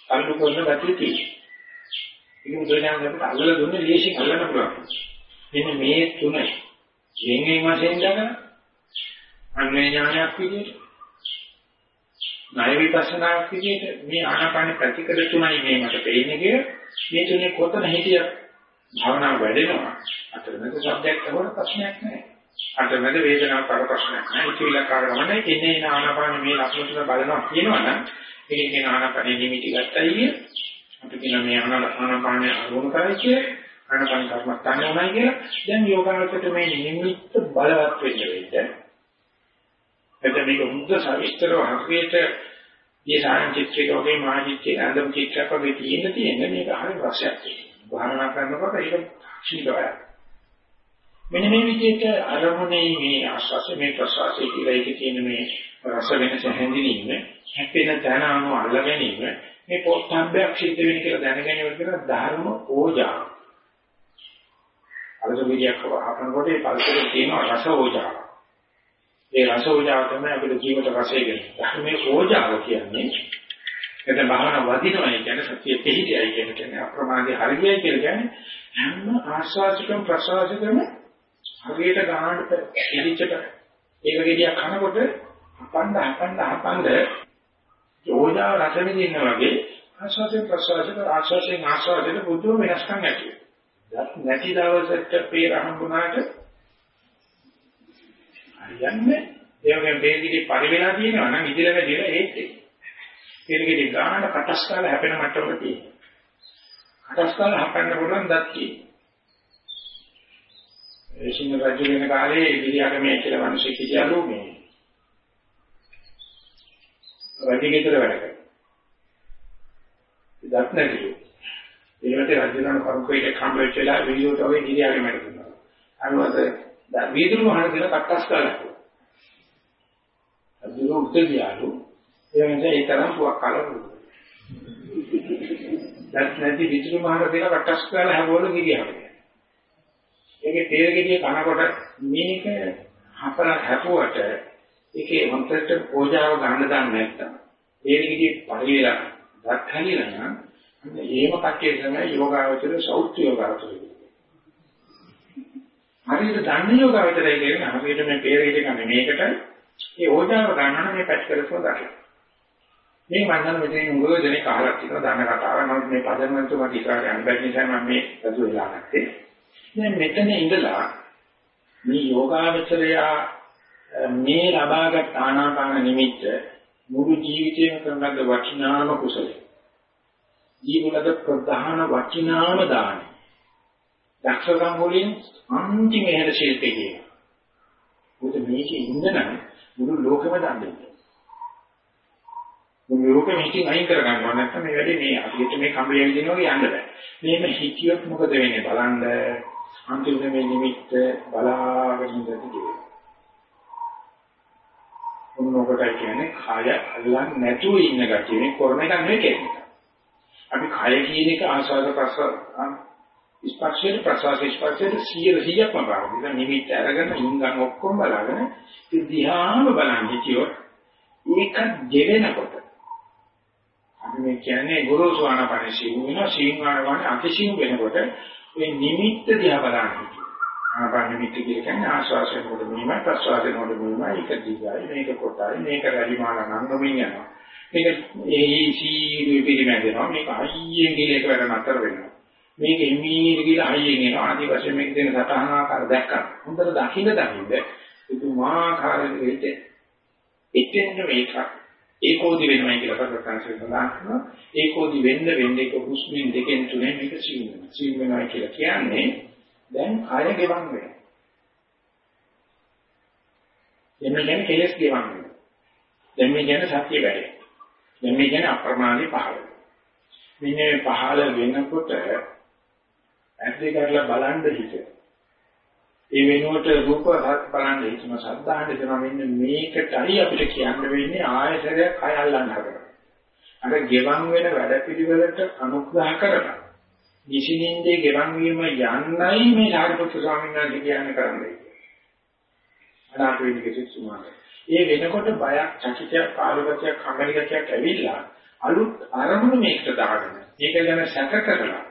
අල්ලු කරන ගැටිය තියෙන්නේ. ඒක මුද්‍රණයන්කට අල්ලලා දුන්නේ ලේසියෙන් අල්ලන්න පුළුවන්. මෙන්න මේ තුනයි වෙන්වෙන් වශයෙන් දකන අන්වේ ඥානයක් විදිහට ණය විපස්සනාවක් විදිහට මේ ආනාපාන ප්‍රතිකද තුනයි මේ මට පේන්නේ කියලා මේ තුනේ කොතන හිටිය භාවනාව වැඩෙනවා. අතරමැද සබ්ජෙක්ට් වල ප්‍රශ්නයක් නැහැ. අතරමැද වේදනාවක් කර ප්‍රශ්නයක් නැහැ. ඉතිවිල කාරණා එන්නේ එන ආනාපාන මේ ලක්ෂණ තුන බලනවා කියනවනම් ඒක කියන ආනාපානෙ නිමිටි ගත්තයි අපි කියන මේ ආනාපාන අරමුණු කරයි කියලා ආනපන කර්මස්ථාන උනායි කියලා. දැන් යෝගාවචරයට මේ නිමිත්ත බලවත් වෙන්න වෙන්න. එතන මේක හුද්ද සවිස්තරව හරියට මේ සායන චිත්‍රයක වගේ මාජිත්‍ය අඳම් චිත්‍රයක් වගේ තියෙන තියෙන මේක හරි රසයක් තියෙනවා. භාවනා කරනකොට ඒක ශීලවය. මෙන්න මේ විදිහට අරමුණේ මේ ආස්වාසය මේ ප්‍රසවාසය කියලා ඒකේ තියෙන මේ රස වෙනස හැඳිනීම හැපෙන තැන අනුව අල්ල ගැනීම මේ පොත්හබ්බයක් සිද්ධ වෙන කියලා දැනගැනීම කියන ධර්ම ඕජාව. අලස විදියක් හපනකොට ඒ පල්සෙට තියෙන රස ඕජාව. ඒ රස ඕජාව තමයි අපිට ජීවිත රසය කියන්නේ. ධර්මයේ ඕජාව කියන්නේ එතන භාවනා වදිනවා කියන්නේ සත්‍ය පිළිදෙයි කියන කියන්නේ අප්‍රමාදී හරියයි කියලා කියන්නේ හැම ආස්වාසිකම් ප්‍රසවාසිකම හරියට ගන්නට ඉරිච්චට ඒක ගෙඩියක් කනකොට හපන්න හපන්න හපන්න ඕජාව රස විඳින්න වගේ ආස්වාසික ප්‍රසවාසික ආස්වාසික ආස්වාසික බුද්ධ වෙනස්කම් ඇති වෙනවා. නැති දවසට පෙර හම්බුනාට හරියන්නේ ඒ වගේ බේදිලි පරිවෙලා තියෙනවා නම් ඉදිරිය වැඩිලා ඒත් ඒකෙදි ගානට කටස් කාලා හැපෙන මට්ටමක තියෙනවා. කටස් කාලා හපන්න පුළුවන් දත් තියෙනවා. ඒ සිංහ රජු වෙන කාලේ ඉදිරියගමේ කියලා මිනිස්සු කියලාලු මේ රජගෙදර වැඩ කරා. දත් නැතිලු. ඊළඟට රජුණන් කරුකේට කම්බ වෙච්ච වෙලාව වීඩියෝට වගේ ගිරියාගේ මට දුන්නා. අනුවද වීදුරු මහන දෙන කට්ටස් කරලා. අදුරු උත්තරියාලු ඒ වෙනස ඒ තරම් පුවක් කලු. දැත් නැති විදුලි මහර දෙක වටස් කරලා හැවවල ගිරියහම. ඒකේ තේර ගෙඩිය කනකොට මේක හතර හැපුවට ඒකේ හොන්තට පෝජාව ගන්න දන්නේ නැත්තම් තේර ගෙඩිය පරිවිලා දත් හැලිලා නම් එහෙම කට්ටිය තමයි යෝගාවචර සෞත්‍ය යෝගාවචර. හරියට දන්නේ යෝගාවචරය කියන්නේ හරියට මේ තේර ගෙඩිය කන්නේ මේකට ඒ ඕජාව ගන්න මේ පැච් කරසෝ දකින්න. මේ මන්දන මෙතන උගව දෙනේ කාලක් තියෙනවා දන්න කතාව. නමුත් මේ පදනන්තු මට ඉස්සරහ යන්න බැරි නිසා මම මේ සතු වෙලා නැත්තේ. දැන් මෙතන ඉඳලා මේ යෝගාවචරය මේ ලබාගත් ආනාපාන නිමිත්ත මුළු ජීවිතේම කරන ලද වටිනාම කුසලයි. ජීවලද ප්‍රධාන වටිනාම දානයි. දක්ෂකම් වලින් අන්තිම හැර ශිල්පේ කියනවා. මොකද මේකේ ඉඳනම් මුළු ලෝකෙම දන්නේ. මේක මේකෙන් අයින් කර ගන්නවා නැත්නම් මේ වැඩේ මේ අපිට මේ කම්බිය විදින වගේ යන්න බෑ. මේම හිතියොත් මොකද වෙන්නේ බලන්න අන්තිමට මේ නිමිත්ත බලාගෙන ඉඳී. මොනකට කියන්නේ කාය අල්ලන්නේ නැතුව ඉන්න ගැතිය මේ කරන එක නෙවෙයි කියන්නේ. අපි කාය කියන එක ආස්වාද ප්‍රසාර ස්පර්ශයේ ප්‍රසාර ස්පර්ශයේ 100 100ක්ම බලන්න. ඉතින් නිමිත්ත අරගෙන ඉංගන් ඔක්කොම බලාගෙන දිහාම බලන් හිටියොත් ඒක ගෙවෙනකොට අපි මේ කියන්නේ ගුරුසු ආනපන සිව් වෙනවා සිව් ආනපන අතිසිව් වෙනකොට මේ නිමිත්ත දිහා බලන්න ආනපන නිමිත්ත කියන්නේ ආශ්වාසයෙන් කොට මෙීම ප්‍රශ්වාසයෙන් කොට මෙීම ඒක දිගයි මේක කොටයි මේක රැලිමාන නංගමින් යනවා. මේක ඒ සීරු පිළිමැදෙනවා මේක අයියෙන් ගිල එක වැඩ නතර වෙනවා. මේක එමීර කියලා අයියෙන් එනවා ආදි වශයෙන් මේක දෙන සතහන ආකාර දැක්කම හොඳට දකින්න දකින්න පුදුමාකාර දෙයක් එතෙන් මේක ඒකෝදි වෙනවයි කියලා ප්‍රකාශය සඳහන් කරනවා. ඒකෝදි වෙන්න වෙන්න එක හුස්මින් දෙකෙන් තුනෙන් මේක සීන් වෙනවා. සීන් වෙනවා කියලා කියන්නේ දැන් කය ගෙවන් වෙනවා. එන්න කියන්නේ කෙලස් ගෙවන් වෙනවා. දැන් මේ කියන්නේ සත්‍ය වැඩේ. දැන් මේ කියන්නේ අප්‍රමාණී පහළ. මෙන්න පහළ වෙනකොට ඇද්දේ කරලා බලන්න හිතේ. ඒ වෙනුවට රූප බලන්න හිතන සද්ධාහන දෙනවා මෙන්න මේකටයි අපිට කියන්න වෙන්නේ ආයතරයක් කය අල්ලන්න හදනවා. අර ගෙවන් වෙන වැඩ පිළිවෙලට අනුග්‍රහ කරලා. නිසින්ින්දේ ගෙවන් වීම යන්නයි මේ සාරිපුත්‍ර ස්වාමීන් වහන්සේ කියන්නේ කරන්නේ. අනාථ වෙන්නේ කිසිසුමාන. ඒ වෙනකොට බයක්, චකිතයක්, කාලගතියක්, කම්මැලිගතියක් ඇවිල්ලා අලුත් අරමුණු මේකට දාගෙන ඒක ගැන සැක කරලා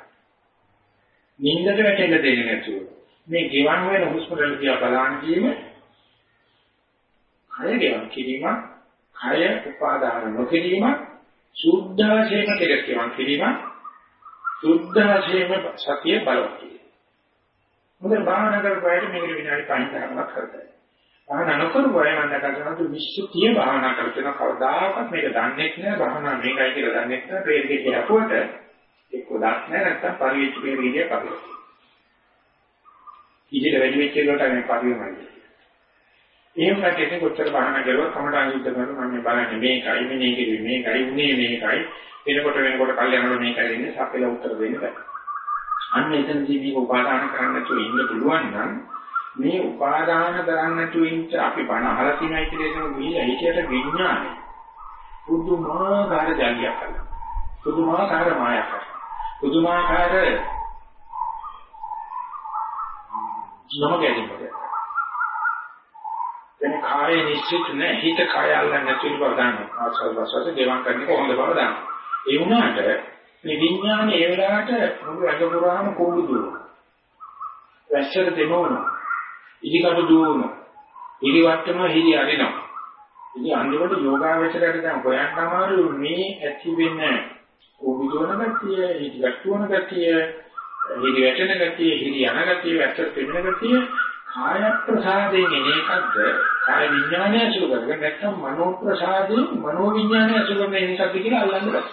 නින්දට වැටෙන්න දෙන්නේ නැතුව මේ ගෙවන් වෙන හුස්ම රැල්ල දිහා බලන කීම කය ගෙවන් කිරීම කය උපාදාන නොකිරීම සුද්ධාශේම කෙරෙස් ගෙවන් කිරීම සුද්ධාශේම සතිය බලවත් කිරීම. මොකද භාවනා කරපුවාට මේක විනාඩි 5 තරමක් කරතයි. භාවනා නොකරුවා මම දැකගන්නතු විශ්ුතිය භාවනා කරගෙන කවදාකවත් මේක දන්නේ නැහැ භාවනා මේකයි කියලා දන්නේ නැහැ ප්‍රේතකේ කියපුවට එක්ක දන්නේ නැත්නම් පරිවිච්ඡේ විදියට අපිට ඉහිල වැඩි වෙච්ච එකට මේ පරිවමයි. එහෙම නැත්නම් කොච්චර බහන කරුවා කමඩාන් යුද්ධ කරනවා මම බලන්නේ මේකයි මෙනේ කිව්වේ මේකයි උනේ මේකයි වෙනකොට වෙනකොට කල්යනවල මේකයි ඉන්නේ සපෙලා උත්තර දෙන්න බෑ. අන්න එතනදී මේක උපාදාන කරන්න නැතුව ඉන්න පුළුවන් නම් මේ උපාදාන කරන්න නැතුව ඉන්න අපි බණ අහලා තියෙනයි කියලා මේ හිතේට විඥානය පුදුමාකාර ජාලියක් කරනවා. පුදුමාකාර මායක් කරනවා. පුදුමාකාර නම ගැනීමද. දැන් කාය නිශ්චිත නැහැ හිත කාය අල්ලන්නේ නැති බව දන්නවා. ආස්වාද ප්‍රසවාස ගෙවන් කරන්නේ කොහොමද බව දන්නවා. ඒ වුණාට මේ විඥානේ ඒ වෙලාවට මුළු ඇඟ පුරාම කෝඩු දුවනවා. වැස්සට දෙමවනවා. ඉදිකට දුවනවා. ඉදිවට්ටම හිලි අරිනවා. ඉතින් අන්තිමට යෝගාවචරයට දැන් හොයන්න අමාරු මේ ඇති වෙන කෝඩු දුවන ගතිය, ඉදිකට දුවන ගතිය හිරි වැටෙන ගතිය, හිරි යන ගතිය, වැටෙන පෙනෙන ගතිය කාය ප්‍රසාදයෙන් එන එකක්ද කාය විඥානය අසුර කරගෙන නැත්නම් මනෝ ප්‍රසාදයෙන් මනෝ විඥානය අසුර කරන එකක්ද කියලා අල්ලන්න බෑ.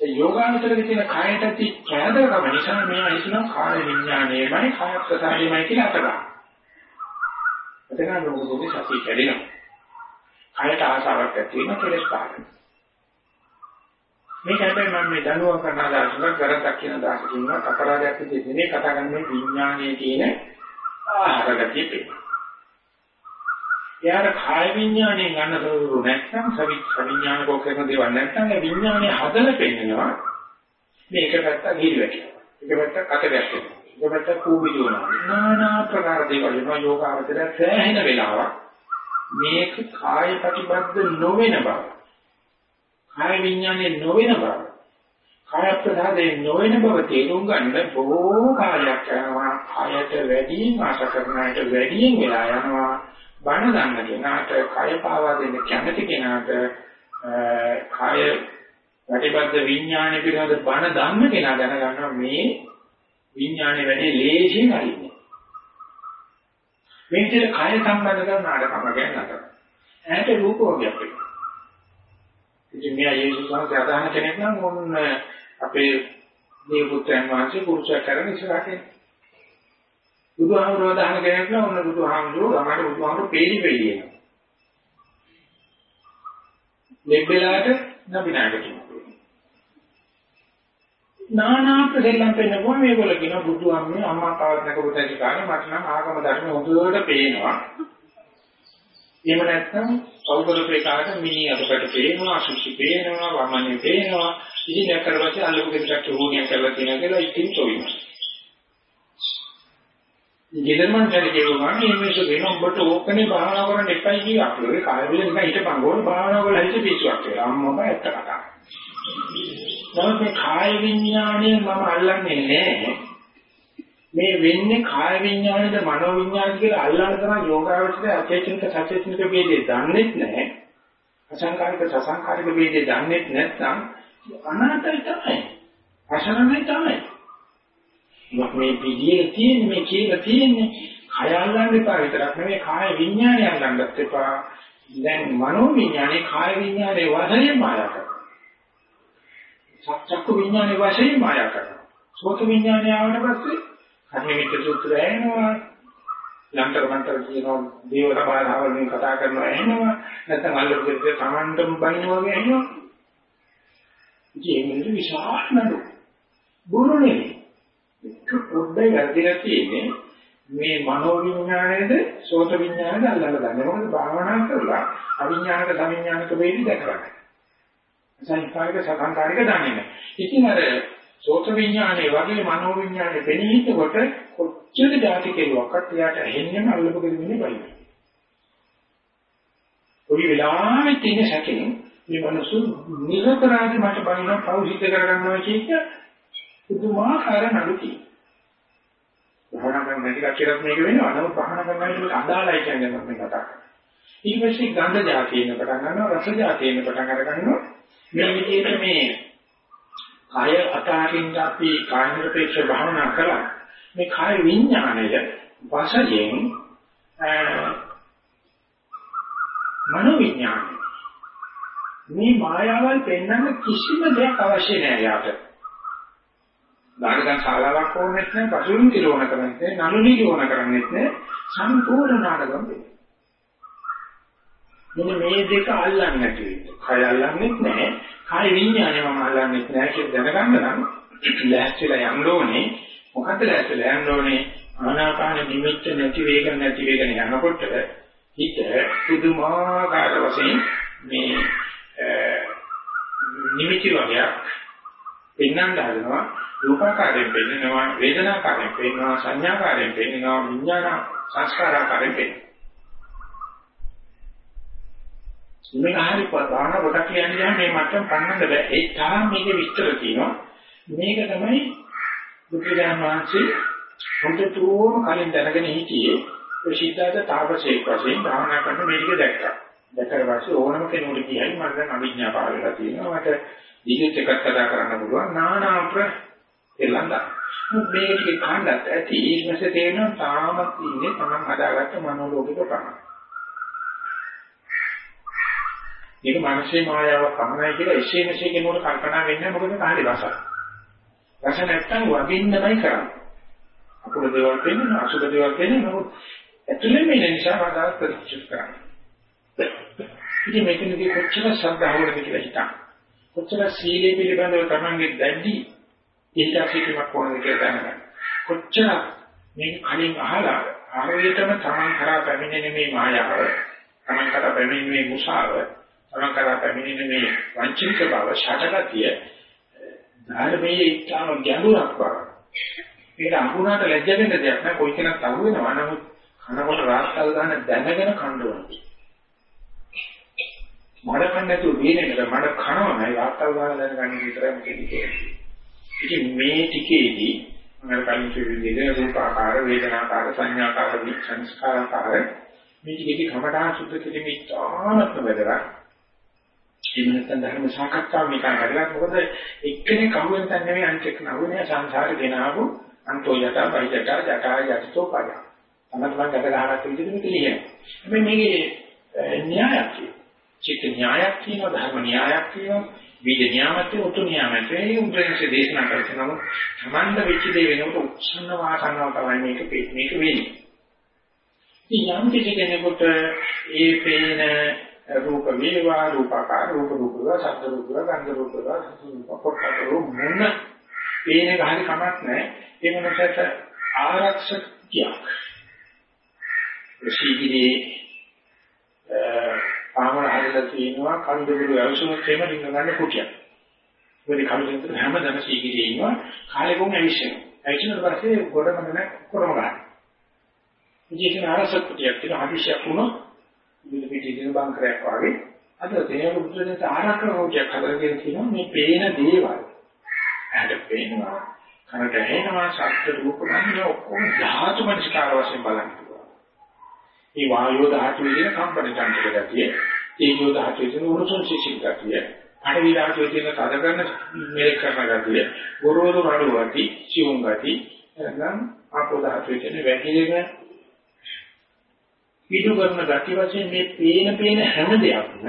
ඒ යෝගාන්තරයේ තියෙන කායට ඇති කෑදරකම නිසා මේ හිතන කාය විඥානයමයි කාය ප්‍රසාදයමයි කියලා අතගන්න. එතන මොකද සතිය කැඩෙනවා. කායට ආසාවක් ඇති වෙන කෙලස් පාඩන. මේක හැබැයි මම මේ දනුවම් කරන අදහසක් කරක් කියන අදහස කියනවා අපරාධයක් විදිහට නෙමෙයි කතා කරන්නේ විඥානයේ තියෙන ආහාර ගතිය පිළිබඳ. එයාට කාය විඥාණයෙන් ගන්න සරුරු නැත්නම් සවි විඥාන කෝකේම දේවල් නැත්නම් ඒ විඥානේ හදලා පෙන්නනවා මේක පැත්තක් හිරි වැටෙනවා. එක පැත්තක් අත වැටෙනවා. එක පැත්තක් කූඹි දුවනවා. নানা ප්‍රකාර දේවල් වෙනවා යෝගාවචර සෑහෙන වෙලාවක් මේක කාය ප්‍රතිබද්ධ නොවන බව. කාය විඥානේ නොවන බව. කාය ප්‍රසාදේ නොවන බව තේරුම් ගන්න බොහෝ කාලයක් යනවා. කායට වැඩිම ආශ කරන අයට වැඩිම වෙලා යනවා. බණ ගන්න කෙනාට කය පාවා දෙන්න කැමති කෙනාට කය ප්‍රතිබද්ධ විඥානය පිළිබඳ බණ දන්න කෙනා දැනගන්නවා මේ විඥානේ වැඩි ලේසියෙන් හරින්නේ. මේ විදිහට කය සම්බන්ධ කරන නාටකම ගැන නතර. ඇහැට රූප වර්ගයක් වෙනවා. ඉතින් මෙයා යේසුස් වහන්සේ අදහන කෙනෙක් නම් මොන අපේ දේවපුත්‍රයන් වහන්සේ පුරුෂයා කරන ඉස්සරහට බුදුහාමුදුරුවෝ දහන කෙනෙක් නම් ඔන්න බුදුහාමුදුරුවෝ ගමකට බුදුහාමුදුරුවෝ පේලි පෙළි එනවා. ලෙබ්බෙලාට නබිනාට කියනවා. නානා ප්‍රදෙල්ලම් පෙන්නකොට මේගොල්ලෝ කියන බුදුහාමුදුරුවෝ අම්මා තාවත් නැකපොතේ කාලේ මට නම් ආගම ධර්ම හොඳට පේනවා. එහෙම නැත්නම් සෞබලපේ කාට මිනි අතකට පේනවා, අසුචි පේනවා, වමනේ පේනවා. ඉතින් දැක්කරපස්සේ අල්ලපු ගෙදරට රෝගියක් කරලා තියෙනවා කියලා ඉතින් තොවිනවා. ගෙදරමන් කර කියනවා මේ මේක වෙන ඔබට ඕකනේ භාවනා කරන්න එපයි කියලා. ඒ කාලෙ නිකන් හිටපන් ගෝල භාවනා කරලා හිත පිස්සුවක් කියලා. අම්මම ඇත්ත කතා. නමුත් මේ කාය විඥාණය මම අල්ලන්නේ නැහැ. මේ වෙන්නේ කාය විඥාණයද මනෝ විඥාණයද කියලා අල්ලන්න තරම් යෝගාවචරය අචේතනික සචේතනික ભેදේ දන්නේ නැහැ. අසංකාරික සසංකාරික ભેදේ දන්නේ නැත්නම් අනාතයි තමයි. අසනමයි තමයි. මේ පිළියෙල තියෙන්නේ මේ කියලා තියෙන්නේ කය අල්ලන්න එපා විතරක් නෙමෙයි කාය විඥානය අල්ලන්නත් එපා. දැන් මනෝ විඥානේ කාය විඥානේ වශයෙන් මායා කරනවා. චක්කු විඥානේ වශයෙන් මායා කරනවා. සෝත විඥානය ආවට පස්සේ කර්මමිත සූත්‍රය එනවා. ලන්තර මන්තර කියනවා දේව සභාවල් වලින් කතා කරනවා එනවා. නැත්නම් අල්ලපු දෙයක් තමන්ටම බනිනවා වගේ එනවා. ඉතින් මේක විශාල නඩු. බුරුනේ. ඒක පොඩ්ඩයි වැරදිලා තියෙන්නේ. මේ මනෝ විඥානයේද සෝත විඥානයේද අල්ලලා ගන්න. මොකද භාවනා කරලා අවිඥානික සමිඥානික වේදි දැකලා. සංස්කාරික සකංකාරික දන්නේ නැහැ. ඉතින් අර සෝත විඥානේ වගේ මනෝ විඥානේ පෙනීනකොට කොච්චර ධාති කෙරුවක්වත් එයාට ඇහෙන්නම අල්ලපගෙන ඉන්නේ බලන්න. පොඩි වෙලාවෙ තියෙන හැකෙන මේ මනසු නිරතරාදි මට බලන පෞසිත කරගන්නවා කියන පුදුමාකාර නඩුකි. භවනා කරන නැති කච්චරක් මේක වෙනවා. නමුත් භවනා කරනවා කියලත් අදාළයි කියන්නේ මම කතා කරන්නේ. ඊට පස්සේ ගන්ධ ධාතියන පටන් ගන්නවා රස ධාතියන පටන් අර ගන්නවා. මේ විදිහට මේ කාය අතාරින්න අපි කායනිරපේක්ෂ භාවනා කළා මේ කාය විඥාණය වශයෙන් මනෝ විඥානය මේ මායාවල් පෙන්වන්න කිසිම දෙයක් අවශ්‍ය නැහැ යාට. දානගන් ශාලාවක් ඕනෙත් නැහැ, පසුරුම් කිලෝන කරන්නේ නැහැ, නළුනි කිලෝන කරන්නේත් නැහැ, සම්පූර්ණ නාටකම් වෙන්නේ. මෙන්න මේ දෙක අල්ලන්නේ නැති වෙන්නේ. කය අල්ලන්නේත් නැහැ. කාය විඥානය මම අල්ලන්නේත් නැහැ කියලා දැනගන්න නම් ලෑස්තිලා යන්න ඕනේ. මොකද ලෑස්තිලා යන්න ඕනේ? ආනාපාන නිමිත්ත නැති වේගන නැති වේගන යනකොට හිත පුදුමාකාර වශයෙන් මේ නිමිති වගේක් පෙන්වන්න හදනවා. රූපාකාරයෙන් පෙන්වනවා වේදනාකාරයෙන් පෙන්වනවා සංඥාකාරයෙන් පෙන්වනවා විඥාන සංස්කාරාකාරයෙන් පෙන්වනවා. මේක හරි ප්‍රධාන කොටක් කියන්නේ මේ මට්ටම පන්නන්න බෑ. ඒ තරම් මේකේ විස්තර තියෙනවා. මේක තමයි බුදුරජාණන් වහන්සේ හොඳටම කලින් දැනගෙන හිටියේ ප්‍රසිද්ධාත තාපසේක වශයෙන් භාවනා කරන මේක දැක්කා. දැක්කට පස්සේ ඕනම කෙනෙකුට කියයි මම දැන් අවිඥා පාරලා තියෙනවා. මට දිගට එකක් කතා කරන්න පුළුවන්. නානා අප්‍ර එළඳා. මේක ටික කන්නත් ඇති ඊස්මසේ තේරෙනවා තාමත් ඉන්නේ තමන් හදාගත්ත මනෝලෝකික ප්‍රමාණය. මේක මානසික මායාවක් පමණයි කියලා එසේ මෙසේ කෙනෙකුට කල්පනා වෙන්නේ මොකද කාලේ රස. රස නැත්තම් වදින්නමයි කරන්නේ. අකුල දේවල් වෙන්නේ අසුබ දේවල් වෙන්නේ නමුත් ඇතුළෙන් මේ නිසා වඩා ප්‍රතිචිත කරන්නේ. ඉතින් මේකෙන්දී කොච්චර ශ්‍රද්ධාවද කියලා හිතන්න. කොච්චර සීලේ පිළිබඳව තමන්ගේ දැඩි ඉල්ලාසිකමක් වුණාද කියලා දැනගන්න. කොච්චර මේ කලින් අහලා ආරයටම තමන් කරා පැමිණෙන මේ මායාව තමන් කරා පැමිණෙන මේ මුසාව, තමන් කරා පැමිණෙන මේ වංචනික බව, ෂටගතිය ධර්මයේ ඉතාම ගැඹුරක් බව. ඒක අහුණාට ලැජ්ජ වෙන්න දෙයක් නෑ. කොයි කෙනෙක් අහු වෙනවා. නමුත් කනකොට රාස්කල් ගන්න දැනගෙන කන්න ඕනේ. මඩ කන්න නැතුව වේනෙකට මඩ කනවා නෑ රාස්කල් ගන්න දැනගන්න විතරයි කියන්නේ. ඉතින් මේ ටිකේදී මම කලින් කිව්ව විදිහට රූපාකාර, වේදනාකාර, සංඥාකාර, සංස්කාරකාර මේ ටිකේදී කමඨා සුද්ධ කිරීම ඉතාමත්ම වැදගත්. එහෙම නැත්නම් ධර්ම සාකච්ඡාව නිකන් හරියට මොකද එක්කෙනෙක් අහුවෙන් තන් නෙවෙයි අනිත් එක්කන අහුවෙන්නේ සංසාරේ ගෙනාවු අන්තෝ යත බහිජට ජටා යතිතෝ පද. තමයි තමයි ගත ගහකට විදිහට පිළිගන්නේ. හැබැයි මේකේ න්‍යායක් තියෙනවා. චිත්ත න්‍යායක් තියෙනවා ධර්ම න්‍යායක් තියෙනවා බීජ න්‍යායක් තියෙනවා උතු න්‍යායක් තියෙනවා. ඒ උන්වහන්සේ දේශනා කරනම සම්බන්ධ වෙච්ච දේ වෙනකොට උත්සන්න වාසනාව තමයි මේක මේක වෙන්නේ. ඉතින් යම් කිසි කෙනෙකුට ඒ පේන රූප වේවා රූපාකාර රූප රූපවා ශබ්ද රූපවා ගන්ධ රූපවා රස රූප පොට්ටක රූප මොන පේන එක හරි කමක් නැහැ. ඒ මොනකට ආරක්ෂකයක් ශීගිරේ පාමර හදලා තියෙනවා කන්දවල අවශ්‍යම තේම රිංග ගන්න කුටියක්. මොකද කවුරුත් හැමදාම ශීගිරේ ඉන්නවා. කාලෙ කොම් ඇවිස්සෙනවා ඇවිස්සුනට පස්සේ ගොඩම නැ කොරම ගන්න. ඉතින් ආරක්ෂක කුටියක් තියෙන හදිසියක් වුණොත් විල පිටි දින බංකරයක් වගේ. අද තේන බුදුරජාණන් ආරක්ෂක රෝගයක් හදලා තියෙනවා. මේ පේන දේවල්. ඇහැට පේනවා කනට ඇහෙනවා ශබ්ද රූප ගන්න ඔක්කොම ධාතු මනස්කාර වශයෙන් බලන්න පුළුවන්. මේ වායෝ ධාතුවේ තියෙන කම්පන චංචල ගතිය, තේජෝ ධාතුවේ තියෙන උණුසුම් සිසිල් ගතිය, පඨවි ධාතුවේ තියෙන තද කරන මේක කරන ගතිය, ගොරෝසු රළු ගති, සියුම් ගති, එනම් ආපෝ ධාතුවේ තියෙන වැగిරෙන පිටු කරන ගති වශයෙන් මේ පේන පේන හැම දෙයක්ම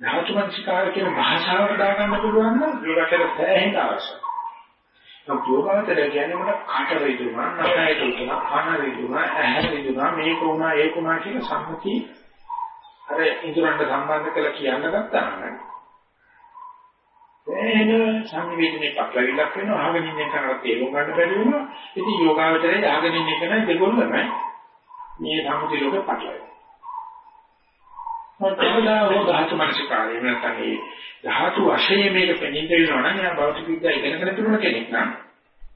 ධාතු මනස්කාර කියන භාෂාවට දාගන්න පුළුවන් නම් ඒකට සෑහෙන අවශ්‍යයි. නමුත් යෝගාවචරය කියන්නේ මට කට වේදුනා, නහය වේදුනා, කන වේදුනා, ඇහැ වේදුනා, මේක වුණා, ඒක වුණා කියන සම්මුති අර ඉදරන්ට සම්බන්ධ කරලා කියන්න ගත්තාම එන සංවේදනයේ පටලවිලක් වෙනවා. අහගෙන ඉන්න කෙනාට තේරුම් ගන්න බැරි වෙනවා ඉතින් යෝගාවචරයේ අහගෙන ඉන්න කෙනා දෙගොල්ලම මේ සම්මුති ලෝකෙ පටලවෙනවා මොකදා හෝ ධාතු මනසිකාරය නැත්නම් ඒ ධාතු වශයෙන් මේක පෙනින්න වෙනවා නම් එයා භෞතික විද්‍යාව ඉගෙනගෙන තිබුණ කෙනෙක් නම්.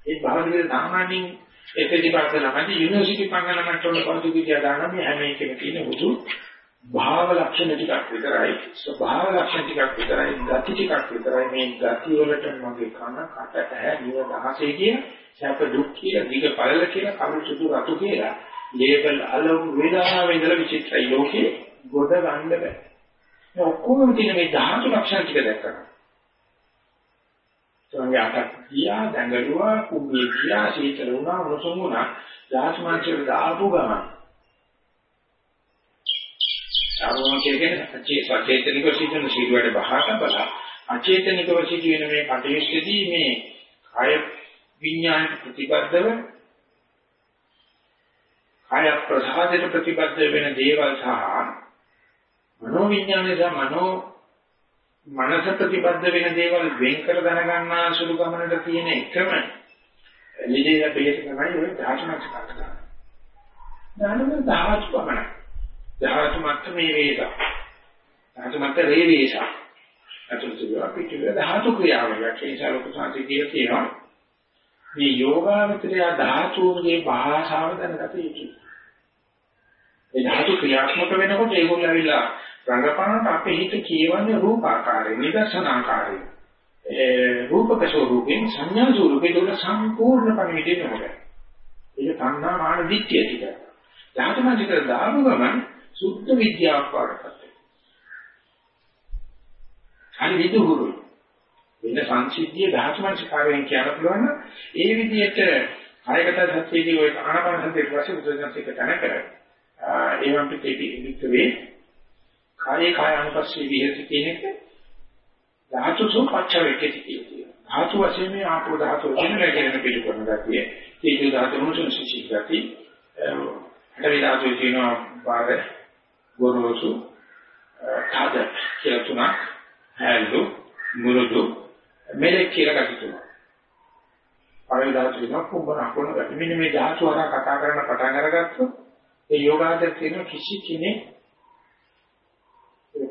ඒ භෞතික සාමාන්‍යයෙන් ඒකදී පාස් ළමදී යුනිවර්සිටි පංගල මට්ටමේ භෞතික විද්‍යාව දානවා මේ හැම එකෙම තියෙන බුදු භාව ලක්ෂණ ටිකක් විතරයි ස්වභාව ලක්ෂණ ටිකක් විතරයි ගති ටිකක් විතරයි. මේ ගති වලට මගේ කන කට ඇහැ දිව දහසේ කියන සැප දුක් කියලා දිග පළල කියලා කළු සුදු රතු කියලා ලේබල් අලව් වේදනාව ඉඳලා විචිත්‍රයි ලෝකේ ගොඩ ගන්න බෑ. මේ ඔක්කොම තියෙන මේ ධාතු ලක්ෂණ ටික දැක්කම. සංඝයා අටක් ගියා, දඟලුවා, කුඹේ ගියා, සීතල වුණා, උණුසුම් වුණා, ධාතු මාංශවල දාපු ගමන්. සාරෝම කියන්නේ අචේතනික සිටින සීලවල බහාට බල අචේතනිකව සිටින මේ කටයුත්තේදී මේ කය විඥාන ප්‍රතිබද්ධව කය ප්‍රසාදයට ප්‍රතිබද්ධ වෙන දේවල් සහ මනෝ විඥානය සහ මනෝ මනස ප්‍රතිබද්ධ වෙන දේවල් වෙන් කර දැනගන්නා සුළු ගමනට තියෙන එකම නිදේය බේස තමයි ඔය ධාතුමත් කරන්නේ. ධාතුම ධාතු පමණයි. ධාතු මත මේ වේද. ධාතු මත රේ වේස. අතුරුතුව පිටුවේ ධාතු ක්‍රියාවලියක් ඒ නිසා ලොකු සංසිද්ධිය තියෙනවා. මේ යෝගාවචරය ධාතුන්ගේ භාෂාව දැනගත යුතුයි. ඒ ධාතු ක්‍රියාත්මක වෙනකොට ඒගොල්ලෝ ඇවිල්ලා රංගපානට අපේ හිත කියවන්නේ රූපාකාරයෙන් නිදර්ශනාකාරයෙන්. ඒ රූපක ස්වරූපයෙන් සංඥා ස්වරූපයෙන් උන සම්පූර්ණ පරිවිදේ නෝද ඒක තණ්හා මාන දිට්ඨිය ටික ධාතුමජික දාපු ගමන් සුද්ධ විද්‍යාවක් වඩපත් හරි විදුහුරු වෙන සංසිද්ධිය ධාතුමජිකාරයෙන් කියන්න පුළුවන් ඒ විදිහට කායගත සත්‍යයේ ඔය ආනාපාන සතිය වශයෙන් බුදුසසුන එක තැන කරා ඒ වම් පිටේ වික්‍රේ කායේ කාය අනුපස්සී විහෙති කියන එක ධාතුසෝ පච්චවේකති කියනවා. ධාතු වශයෙන් මේ ආපෝ ධාතු වශයෙන් රැගෙන පිටු කරන ගතිය. තේජෝ ධාතු මොනසුන සිසි ගති. හතරි ධාතු කියනවා බාර ගොරෝසු තාද කියලා තුනක්. හැලු මුරුදු මෙලෙක් කියලා ගති තුනක්. පළවෙනි ධාතු කියනවා කුඹන අකුණ ගති. මෙන්න මේ ධාතු වල කතා කරන පටන් අරගත්තොත් ඒ යෝගාචර කියන කිසි කෙනෙක්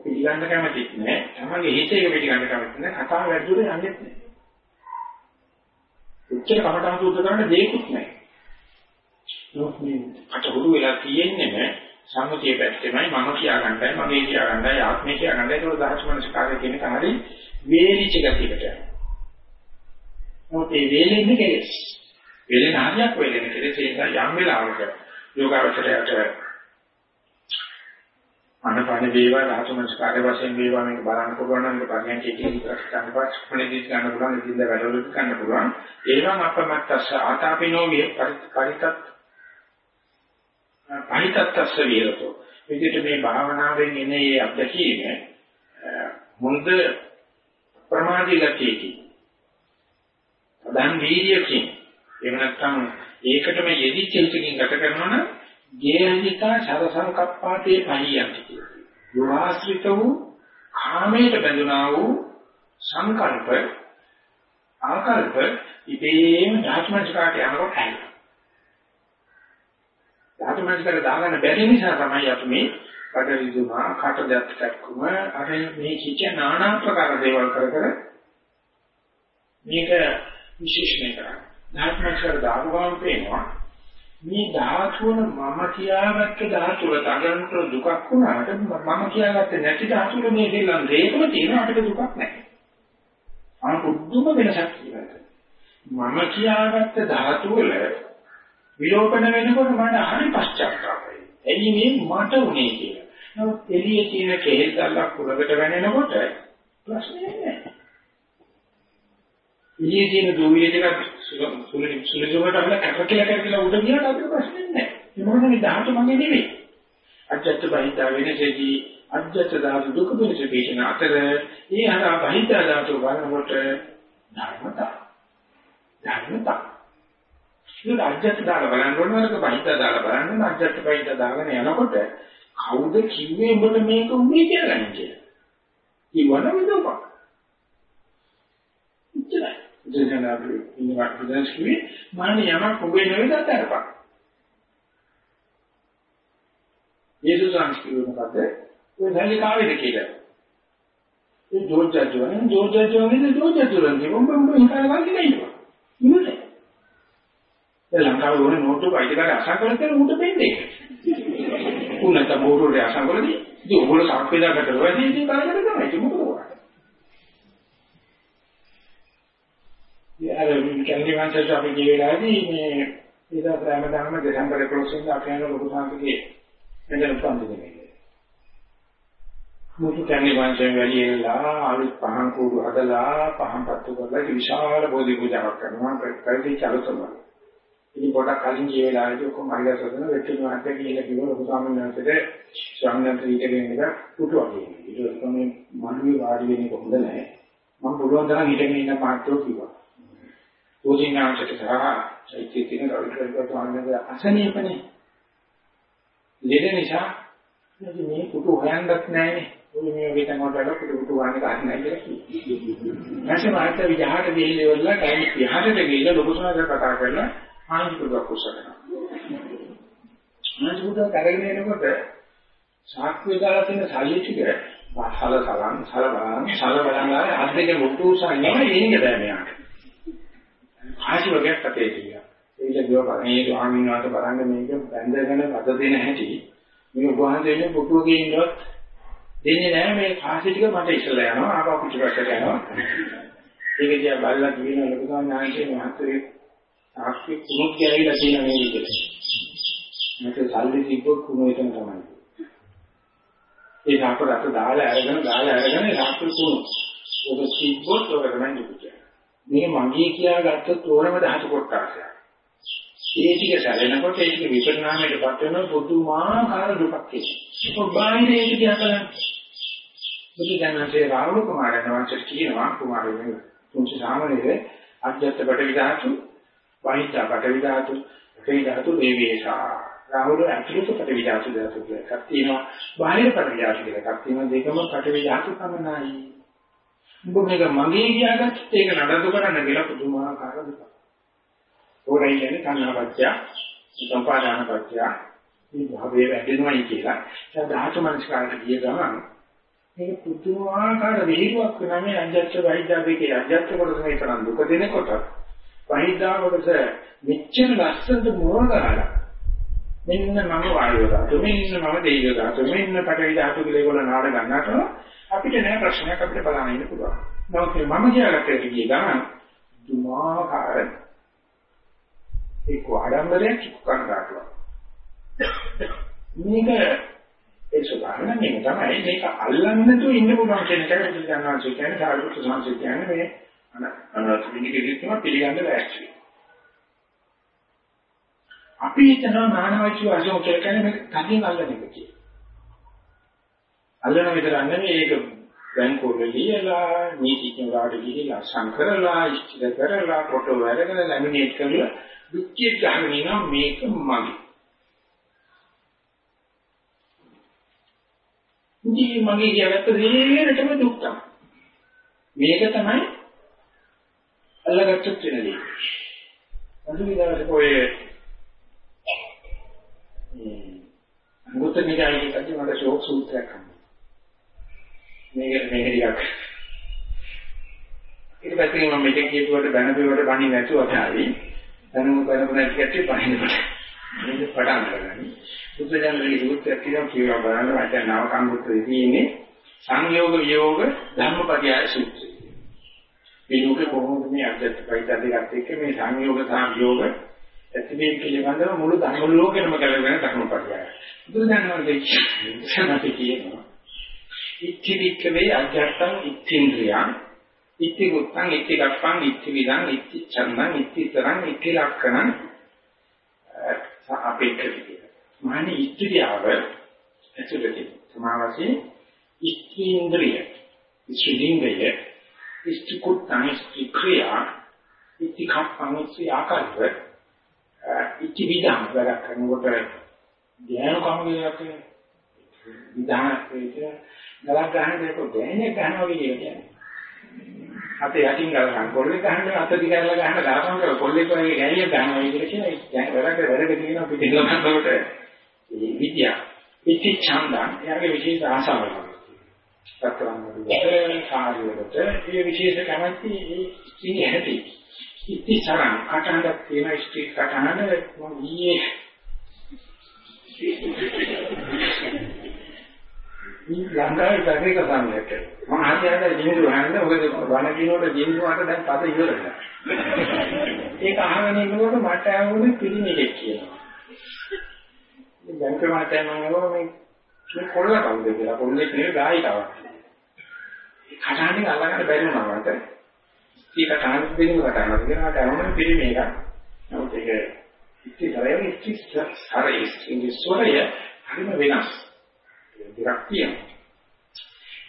පිළිගන්න කැමතිත් නෑ. තමන්ගේ හිත එක පිළිගන්න කැමතිත් නෑ. කතාව වැඩිදුර යන්නේ නෑ. උච්චර කමටහන් සූත්‍ර කරන්න දෙයක්වත් නෑ. නමුත් මේ අටහුරු වෙලා තියෙන්නේ නෑ. සම්මුතිය පැත්තෙමයි මම කියාගන්නයි මගේ කියාගන්නයි ආත්මය කියාගන්නයි ඒක දහස් මනසකාරය කියන කාරේ වේලිච්ච ගතියකට යනවා. මොකද මේ වේලෙන්නේ කෙලෙස්. වේලෙන හරියක් වේලෙන කෙලෙස් ඒක යම් වෙලාවක යෝගාවචරයට අනපාන වේවා ධාතු මනස්කාරය වශයෙන් වේවා මේක බලන්න පුළුවන් නම් ඒක පරිණතිය කියන විදිහට ගන්න පස්සේ ගන්න පුළුවන් ඉතින්ද වැඩවලුත් ගන්න පුළුවන්. ඒනම් අපමත්තස්ස ආතාපිනෝ වේ පරිතත් පරිතත්ස්ස විරතෝ විදිහට මේ භාවනාවෙන් එන මේ අත්දැකීම මුන්ද ප්‍රමාදී ගතියකින් සදාන් වීර්යකින් එහෙම නැත්නම් ඒකටම යෙදිච්ච එකකින් ගත කරනවා නම් ගේහිතා සර සංකප්පාතේ පහියන්ති කියලා. යෝආශ්‍රිත වූ කාමයට බැඳුනා වූ සංකල්ප ආකල්ප ඉබේම ධාත්මංචකාට යනකොට හැදෙනවා. ධාත්මංචකට දාගන්න බැරි නිසා තමයි අපි මේ කඩවිදුමා කටදැත් කැක්කුම අර මේ කිච්ච নানা ප්‍රකාර දේවල් කර කර මේක විශේෂණය කරන්නේ. ධාත්මංචකට දාගවම් පේනවා මේ ධාතුවන මම කියාගත්ත ධාතුව තගන්ට දුකක් වුණාට මම කියාගත්තේ නැති ධාතුව මේ දෙල්ලන් දෙකම තියෙන අපිට දුකක් නැහැ. අර පුදුම වෙනසක් කියලා. මම කියාගත්ත ධාතුව වල විලෝපන වෙනකොට මට හරි පශ්චාත්තාපයි. එයි මේ මට උනේ කියලා. නමුත් එළියේ තියෙන කෙහෙල් දැල්ලක් කුලකට වැනෙනකොට ප්‍රශ්නයක් නැහැ. ඊයේ තියෙන දෝවිය දෙකක් සුළු සුළු ජොකට අපල කැපකිලා කැපකිලා උඩ ගියාට අපිට ප්‍රශ්නේ නැහැ. ඒ මොකද මේ ධාතු මගේ නෙවෙයි. අජත්ත බහිතා වෙනසේදී අජත්ත ධාතු දුක වෙනස පිටින අතර ඒ හරහා බහිතා ධාතු බලනකොට ධර්මතා. ධර්මතා. ඒක අජත්ත දාලා බලන්න ඕනවලක බහිතා දාලා බලන්න ඕන අජත්ත බහිතා දාගෙන යනකොට කවුද කිව්වේ උඹට මේක උන්නේ කියලා ගන්නේ කියලා. ඊවන විදෝපක්. ඉච්චරයි. දෙයනාගේ ඉන්නවට ප්‍රදේශ කිව්වේ මාන යමක් ඔබේ නෙවෙයි දතරපක්. යේසුස් වහන්සේ මොකද? ඔය දැලි කාවේද කියලා. ඒ ජෝර්ජ්ජෝනේ ජෝර්ජ්ජෝනේ ජෝර්ජ්ජෝනේ උඹ උඹ හිතාන වගේ නෙයිවා. ඉන්නේ. ඒ ලංකාවේ ඕනේ නෝට්ටු අයිතිකාරය අසංකල කරලා උට දෙන්නේ. උනත බෝරුවේ අසංකලදී ඉතින් ඔයගොල්ලෝ සාක්ෂිදාකට රොයිදී ඉතින් කාලෙකට තමයි ඒක මොකද කරන්නේ? අර කැන්ඩි වංශයට අපි ගිය වෙලාවේදී මේ ඉතින් ප්‍රාමදානම දෙසැම්බර් 11 වෙනිදා අපි යන ලොකු සංකේතයේ මෙතන පන්දිනේ. මුතු කැන්ඩි වංශයෙන් වැඩිලා අලුත් පහන් කූඩු හදලා පහන් පත්තු කරලා විශාල බෝධි පූජාවක් කරනවා ප්‍රතිපත්ති චලතම. ඉතින් පොඩක් කලින් ගිය වෙලාවේදී ඔක්කොම හරියට සදන වෙච්චුණු අහකට කියලා කිව්ව ලොකු ස්වාමීන් වහන්සේට ස්වාමීන් වහන්සේ ඉඳගෙන ඉඳලා පුටුවගේ. ඊට පස්සේ මම මඩුවේ වාඩි වෙන්නේ කොහොමද නැහැ. මම පුළුවන් තරම් හිටගෙන ඉන්න පාට්ටෝ කිව්වා. පෝෂණාංශයට සහ චෛත්‍යයෙන් රවිකල්ප ස්වාමීන් අසනීපනේ. ලෙඩ නිසා මේ කුටු හොයන්නත් නැහැනේ. ඔය මේ වගේ තැන් වලට කුටු කුටු වහන්න ගන්න කියලා කිව්වා. ඊට මාත විජහට ගිහිල්ලා වල ටයිම් 30ට ගිහිල්ලා ලොකු සනාද කතා කරලා ආනිකුඩක් කුසලනවා. ආනිකුඩක් කරගෙන එනකොට සාක්කුවේ දාලා තියෙන සල්ලි ටික සල සලන් සල බලන් සල බලන් ආයේ අද්දෙක මුට්ටු උසන්නේ ඉන්නේ බෑ මෙයාට. ආශි වර්ගයක් අපේ තියෙනවා. ඒක දිව මේ ස්වාමීන් වහන්සේ බලන්න මේක බැඳගෙන අද දෙන හැටි මේ උපවාසයේ ඉන්න පුටුවක ඉන්නොත් දෙන්නේ නැහැ මේ කාසි ටික මට ඉස්සලා යනවා ආපහු පිටපස්සට යනවා. ඒක දිහා බලලා කියන ලොකු සාමාන්‍යයෙන් මහත්කේ සාක්ෂි කුණුත් කියලා තියෙන මේ විදිහට. මේක සල්ලි තිබ්බොත් කුණු එතන තමයි. ඒ සාපරට දාලා අරගෙන දාලා අරගෙන සාක්ෂි කුණු. ඔබ තිබ්බොත් ඔබ තමයි දුක. මේ මගේ කියා ගත්තොත් ඕනම ධාතු කොටසක්. ඒ ටික සැලෙනකොට ඒක විපරිණාමයටපත් වෙන පුදුමාකාර දුකක් තියෙනවා. බාහිර ඒක දිහා බලන්න. බුදුදහමේ රාහුල කුමාරයන් වහන්සේ කියනවා කුමාරයන් තුන්සි සාමනයේ අධ්‍යත්ත බඩ විධාතු, වහිතා බඩ විධාතු, ඒ ධාතු දේවේශා. රාහුල ඇතුළත බඩ විධාතු ධාතු කියලා එකක් තියෙනවා. බාහිර බඩ විධාතු කියලා එකක් තියෙනවා. දෙකම බඩ විධාතු සමනයි. උඹ මේක මගේ කියාගත්තත් ඒක නඩත්තු කරන්න කියලා පුදුමාකාර දුක. ඕනයි කියන්නේ කන්නාපච්චය, සම්පාදානපච්චය, මේ භාවයේ වැඩෙනවයි කියලා. ඒ ධාතු මනස්කාරට ගිය ගමන් මේක පුදුමාකාර විහිළුවක් වෙනා මේ අජත්ත වෛද්‍යා දෙකේ අජත්ත කොටස මේ තරම් දුක දෙනකොට වෛද්‍යා කොටස මෙච්චර ලස්සනට මොරගාලා මෙන්න මම වායුව ධාතු මෙන්න මම තේජෝ ධාතු මෙන්න පඨවි ධාතු කියලා ඒගොල්ලෝ නාඩ ගන්නකොට අපිට නෑ ප්‍රශ්නයක් අපිට බලන්න ඉන්න පුළුවන්. නමුත් මම කියාගත්තට ගිය ගමන් දුමාකාර ඒක ආඩම්බරයක් කනගාටුවක්. මේක ඒ ස්වභාවයෙන් මේක තමයි මේක අල්ලන්න තු ඉන්න පුළුවන් කියන එක පිළිගන්නවා කියන්නේ සාර්වත්‍ර සංසිද්ධ කියන්නේ මේ අනවශ්‍ය විනිවිදකම පිළිගන්න බැහැ. අපි හිතනවා මානවයික වශයෙන් කියලා කියන්නේ මේක තදින් අල්ලන එක කියලා. අල්ලන විතරක් නෙමෙයි ඒක බැංකුවල ලියලා නීතිඥවලාට ගිහිලා සංකරලා ඉස්තිර කරලා ෆොටෝ අරගෙන ලැමිනේට් කරලා දුක්ඛිය ගහගෙන ඉනවා මේක මගේ. ඉතින් මගේ කියවට දෙයරටම දුක් තමයි. මේක තමයි අල්ලගත්තු වෙන දේ. අනිත් ඔය අංගුත්තර නිකායේ කදී මට ශෝක සූත්‍රයක් හම්බුනා. මේක මේක ටිකක් ඊට පස්සේ මම මේක කියපුවට බැන පිළිවෙලට බණින් නැතුව තමයි දැනුම කරපු නැති කට්ටිය බණිනකොට මේක පටන් ගන්න. බුද්ධජනකගේ සූත්‍රයක් කියනවා කියලා බලන්න මට නව කම්බුත්‍රයේ තියෙන්නේ සංයෝග වියෝග ධම්මපදයය සූත්‍රය. මේ ලෝකේ කොහොමද මේ අධ්‍යාත්මික පරිත්‍යාගයත් එක්ක මේ සංයෝග සහ වියෝග ඇතිවීම පිළිබඳව මුළු ධර්ම ලෝකෙම කරගෙන ධර්මපදයය. බුදුදහමේ සමති කියනවා. ඉච්ඡි වික්කවේ අධ්‍යාත්ම ඉච්ඡේන්ද්‍රියං ඉච්ඡි ගුත්තං ඉච්ඡි ගප්පං ඉච්ඡි විදං ඉච්ඡි ඡන්දං ඉච්ඡි තරං ඉච්ඡි ලක්ෂණං අපේක්ෂිතයි. මානි ඉච්ඡියාව ඇතුළතේ සමාවසේ ඉච්ඡේන්ද්‍රිය ඉච්ඡිලිංගය ඉච්ඡි කුත්තං ඉච්ඡි ක්‍රියා ඉච්ඡි ගප්පං ඉච්ඡි ආකාරය ඉච්ඡි විදං වැඩ කරනකොට ධ්‍යාන කම කියන විධාන වේද ගලක් ගන්න දෙක ගෑනේ ගන්නවා කියන්නේ. අපේ යටින් ගල ගන්න. පොල්ලේ ගහන්න අත දිගටලා ගහන ගහපන් කර පොල්ලේ කොහේ ගෑනිය ගන්නවා කියලා කියන එක වැඩ වැඩ කියනවා පිටින්. ගන්නකොට මේ විද්‍යාව ඉති ඡන්දං. එයාගේ විශේෂ ආසාවක් සත්‍යවන්ත කාර්යවලට ඒ විශේෂ කැමැති ඒ ඉන්නේ ඇති. ඉති සරණ. කටහඬක් තියෙන ඉස්ටි කටහඬ. මම ඊයේ ලංකාවේ පැකේක සම්මත මම හරියට ජීඳු වහන්න. ඔය වණ කිනෝට ජීඳුවට දැන් පද ඉවරයි. ඒක අහගෙන ඉන්නකොට මට ආවුනේ පිළිමෙක් කියනවා. දැන් ප්‍රමාණය මම අහනවා මේ මේ කොල්ල කවුද කියලා. කොල්ලේ නෙවෙයි ගායිකාවක්. කටහඬින් අල්ලගන්න බැරි වුණා මට. ඒක කටහඬ දෙන්න කටහඬ කියනවා කරන පිළිමේක නමුත් ඒක ඉතිසරයෙන් ඉතිසරයි ඉන්නේ සොරය හරිම වෙනස්. දෙකක් තියෙනවා.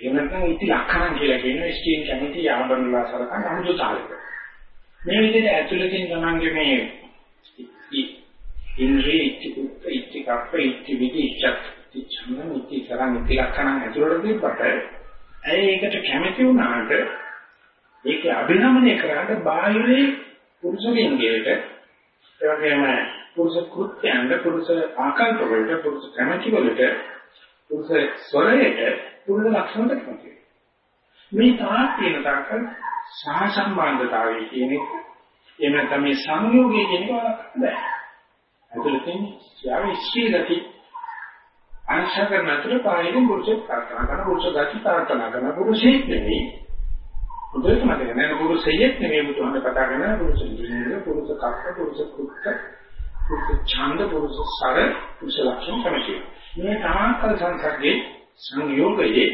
එහෙම නැත්නම් ඉති ලක්ෂණ කියලා කියන ස්ටීන් කැමති ආභරණලා සලකන අමුතුතාවයක. මේ විදිහට ඇතුළතින් තමන්ගේ මේ ඉන්ද්‍රිය ඉති කුප්ප ඉති කප්ප ඉති විදි ඉච්ඡත් ඉච්ඡන ඉති කරන් ඉති ලක්ෂණ ඇතුළට දීපට ඇයි ඒකට කැමති වුණාට ඒක අභිනමනය කරන්න බාහිරේ පුරුෂ ලිංගයට ඒ වගේම පුරුෂ කෘත්‍යයන්ද පුරුෂ ආකල්ප වලට පුරුෂ කැමැති වලට පුරුෂ ස්වරයට පුරුෂ ලක්ෂණ දෙකක් මේ තාක් තියෙන තාක සහ සම්බන්ධතාවය කියන එක. එහෙම නැත්නම් මේ සංයෝගය කියන එක වලක්වන්න බෑ. අතුලකින් යාවි ශ්‍රීගති අංශකරණතර පායින් පුරුෂ ප්‍රාර්ථනා කරන පුරුෂ ගති ප්‍රාර්ථනා කරන පුරුෂයෙක් නෙවෙයි. බුදුරජාණන් මතක නෑ පුරුෂයෙක් නෙවෙයි බුදුහාම කතා කරන පුරුෂ ජීවිත පුරුෂ කප්ප පුරුෂ කුක්ක පුරුෂ ඡන්ද පුරුෂ සර පුරුෂ ලක්ෂණ තමයි. මේ තාකල් සංසර්ගයේ සංයෝගයේ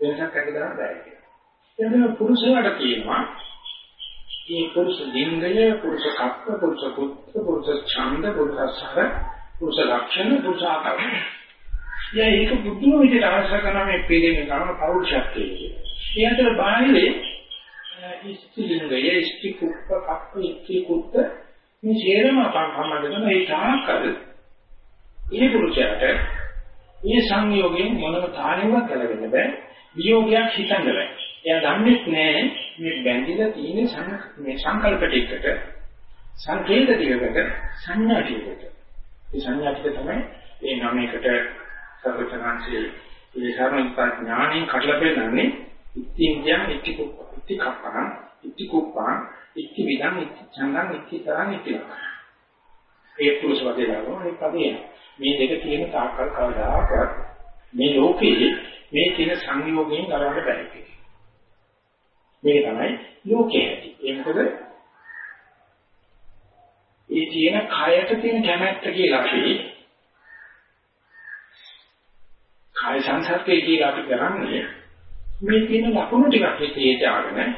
වෙනසක් ඇති කරන්න බෑ කියලා. එතන පුරුෂයාට කියනවා මේ පුරුෂ ලිංගය, පුරුෂ කප්ප, පුරුෂ කුත්ත, පුරුෂ ඡන්ද, පුරුෂ සර, පුරුෂ ලක්ෂණ, පුරුෂ ආකාර. යා ඒක බුද්ධම විදිහට අවශ්‍ය කරන මේ පිළිමේ කරන පෞරුෂත්වය කියන්නේ. ඒ අතර බාහිරේ ඉස්තිලිංගය, ඉස්ති කුප්ප, කප්ප, ඉස්ති කුත්ත මේ ශේරම අපන් සම්බන්ධ කරන ඒ තාකල් ඒ පුරුෂයාට මේ සංයෝගයෙන් මොනම තාලෙවත් ගැලවෙන්න බෑ. වියෝගයක් හිතන්න බෑ. එයා දන්නේ නැහැ මේ බැඳිලා තියෙන මේ සංකල්ප ටිකට සංකේත ටිකකට සංඥා ටිකකට. මේ සංඥා ටික තමයි මේ නමයකට සර්වචනාංශයේ ඒ සර්වඥතා ඥාණයෙන් කඩලා පෙන්නන්නේ ඉත්‍ත්‍යං ඉත්‍තිකුප්ප ඉත්‍තිකප්පන ඉත්‍තිකුප්පා ඉත්‍ති විදං ඉත්‍ති ඡන්දං ඉත්‍ති තරං ඉත්‍ති ඒ පුරුෂ වදේ ලාගෝ මේ පදේ මේ දෙක තියෙන තාක්කල් කවදාකවත් මේ ලෝකේ මේ කියන සංයෝගයෙන් ගලවන්න බැහැ මේක තමයි ලෝකයේ ඇති. ඒ මොකද? ඒ තියෙන කයට තියෙන කැමැත්ත කියලා අපි කාය සංසර්ගය කියලා අපි කරන්නේ මේ තියෙන ලකුණු ටිකක් හිතේ දාගෙන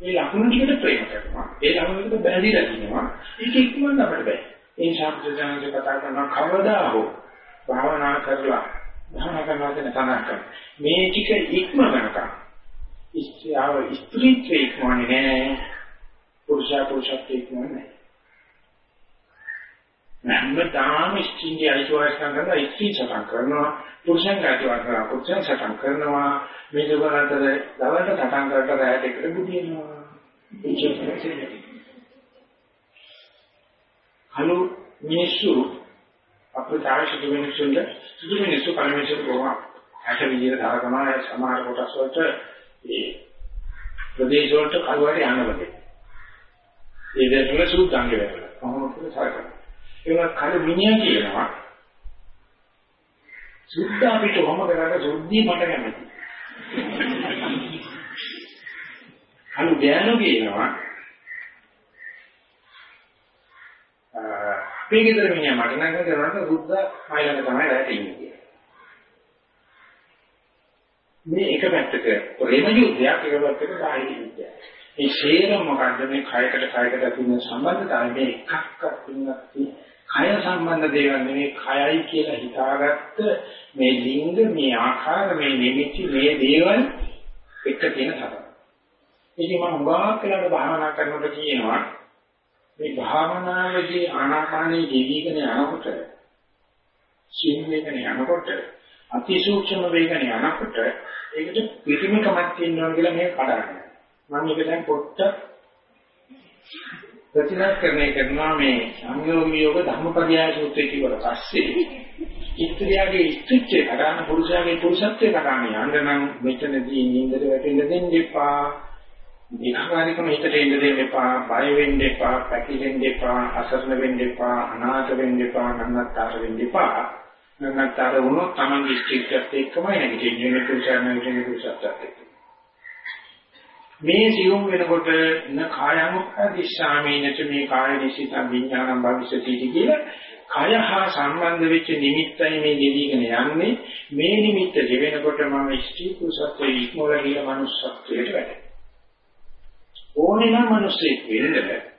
මේ ලකුණු ටිකට ප්‍රේම කරනවා. ඒ ලකුණු ටිකට බැඳිලා ඉන්නවා. ඒක ඉක්මනට අපිට බෑ. ඒ නිසා බුදුසසුනේ කතා කරන කවදා හෝ භාවනා කරලා භාවනා කරනවා කියන තනක මේ ටික ඉක්මනකට ඉස්ත්‍යාව ස්ත්‍රීත්වයේ ඉක්මවන්නේ නෑ. පුරුෂයා පුරුෂත්වයේ ඉක්මවන්නේ නෑ. හැමදාම ස්ත්‍රීන්ගේ අයිතිවාසිකම් කරලා ස්ත්‍රී සටන් කරනවා පුරුෂයන්ගේ අයිතිවාසිකම් පුරුෂයන් සටන් කරනවා මේ දෙකම අතර දවල්ට සටන් කරලා රැයට එකට බුදිනවා හලු මිනිස්සු අපිට අවශ්‍ය මිනිස්සුන්ට සුදු මිනිස්සු කලමිනිස්සු කොහොම ඇට විදියට දාගමන සමහර කොටස් වලට ඒ ප්‍රදේශ වලට කල්වාරි යනවද ඒ දෙකම සූදානම් වෙනවා. කොහොමද සලකන්නේ ඒක කල මිනිහා කියනවා. සුද්ධ අපිට කොහොම කරලා සුද්ධිය මට කැමති. අනු ගෑනු කියනවා. අපේ ගෙදර මිනිහා මට නම් කරනකොට සුද්ධ මයිලඟ තමයි රැට ඉන්නේ කියලා. මේ එක පැත්තක ප්‍රේම යුද්ධයක් එක පැත්තක බාහිර යුද්ධයක්. මේ ශේර මොකද්ද? මේ කයකට කයකට තියෙන සම්බන්ධතාවය මේ එකක්වත් පින්නත් කය සම්බන්ධ දේවල් නෙවෙයි කයයි කියලා හිතාගත්ත මේ ලිංග මේ ආකාර මේ නිමිති මේ දේවල් එක තියෙන තරම. ඉතින් මම උගාක් වෙලාට භාවනා කරනකොට කියනවා මේ භාවනාවේදී ආනාපානයේ ජීවිකන යනකොට සිං වේගන යනකොට අතිසූක්ෂම වේගන යනකොට ඒකට පිටිමකමක් තියෙනවා කියලා මේක කඩනවා. මම මේක දැන් පොට්ට ප්‍රතිනාකරණය කරනවා මේ සංයෝගී යෝග ධම්මපදයා සූත්‍රය කියවට පස්සේ ඉත්‍ත්‍යාගේ ඉස්ත්‍ත්‍ය කරාන පුරුෂයාගේ පුරුෂත්වය කරාන යන්න නම් මෙතනදී නින්දට වැටෙන්න දෙන්න එපා. විනාකාරිකම හිතට එන්න දෙන්න එපා. බය වෙන්න එපා. පැකිලෙන්න එපා. අසරණ වෙන්න එපා. අනාථ වෙන්න එපා. නන්නත්තර වෙන්න එපා. නන්නත්තර වුණොත් Taman ඉස්ත්‍ත්‍යත් එක්කමයි නැගිටින්නේ. මේ පුරුෂයා නැගිටින්නේ පුරුෂත්වයට එක්ක. මේ සියුම් වෙනකොට න කායමුක්ඛදිශාමීනච මේ කාය නිසිත විඥානම් භවිෂති කියලා කය හා සම්බන්ධ වෙච්ච නිමිත්තයි මේ දෙවිගෙන යන්නේ. මේ නිමිත්ත ගෙවෙනකොට මම ස්ත්‍රී පුරුෂත්වයේ ඉක්මවල ගිය මනුස්සත්වයට වැටෙනවා. ඕනේ නම් මිනිස්සෙක් වෙන්න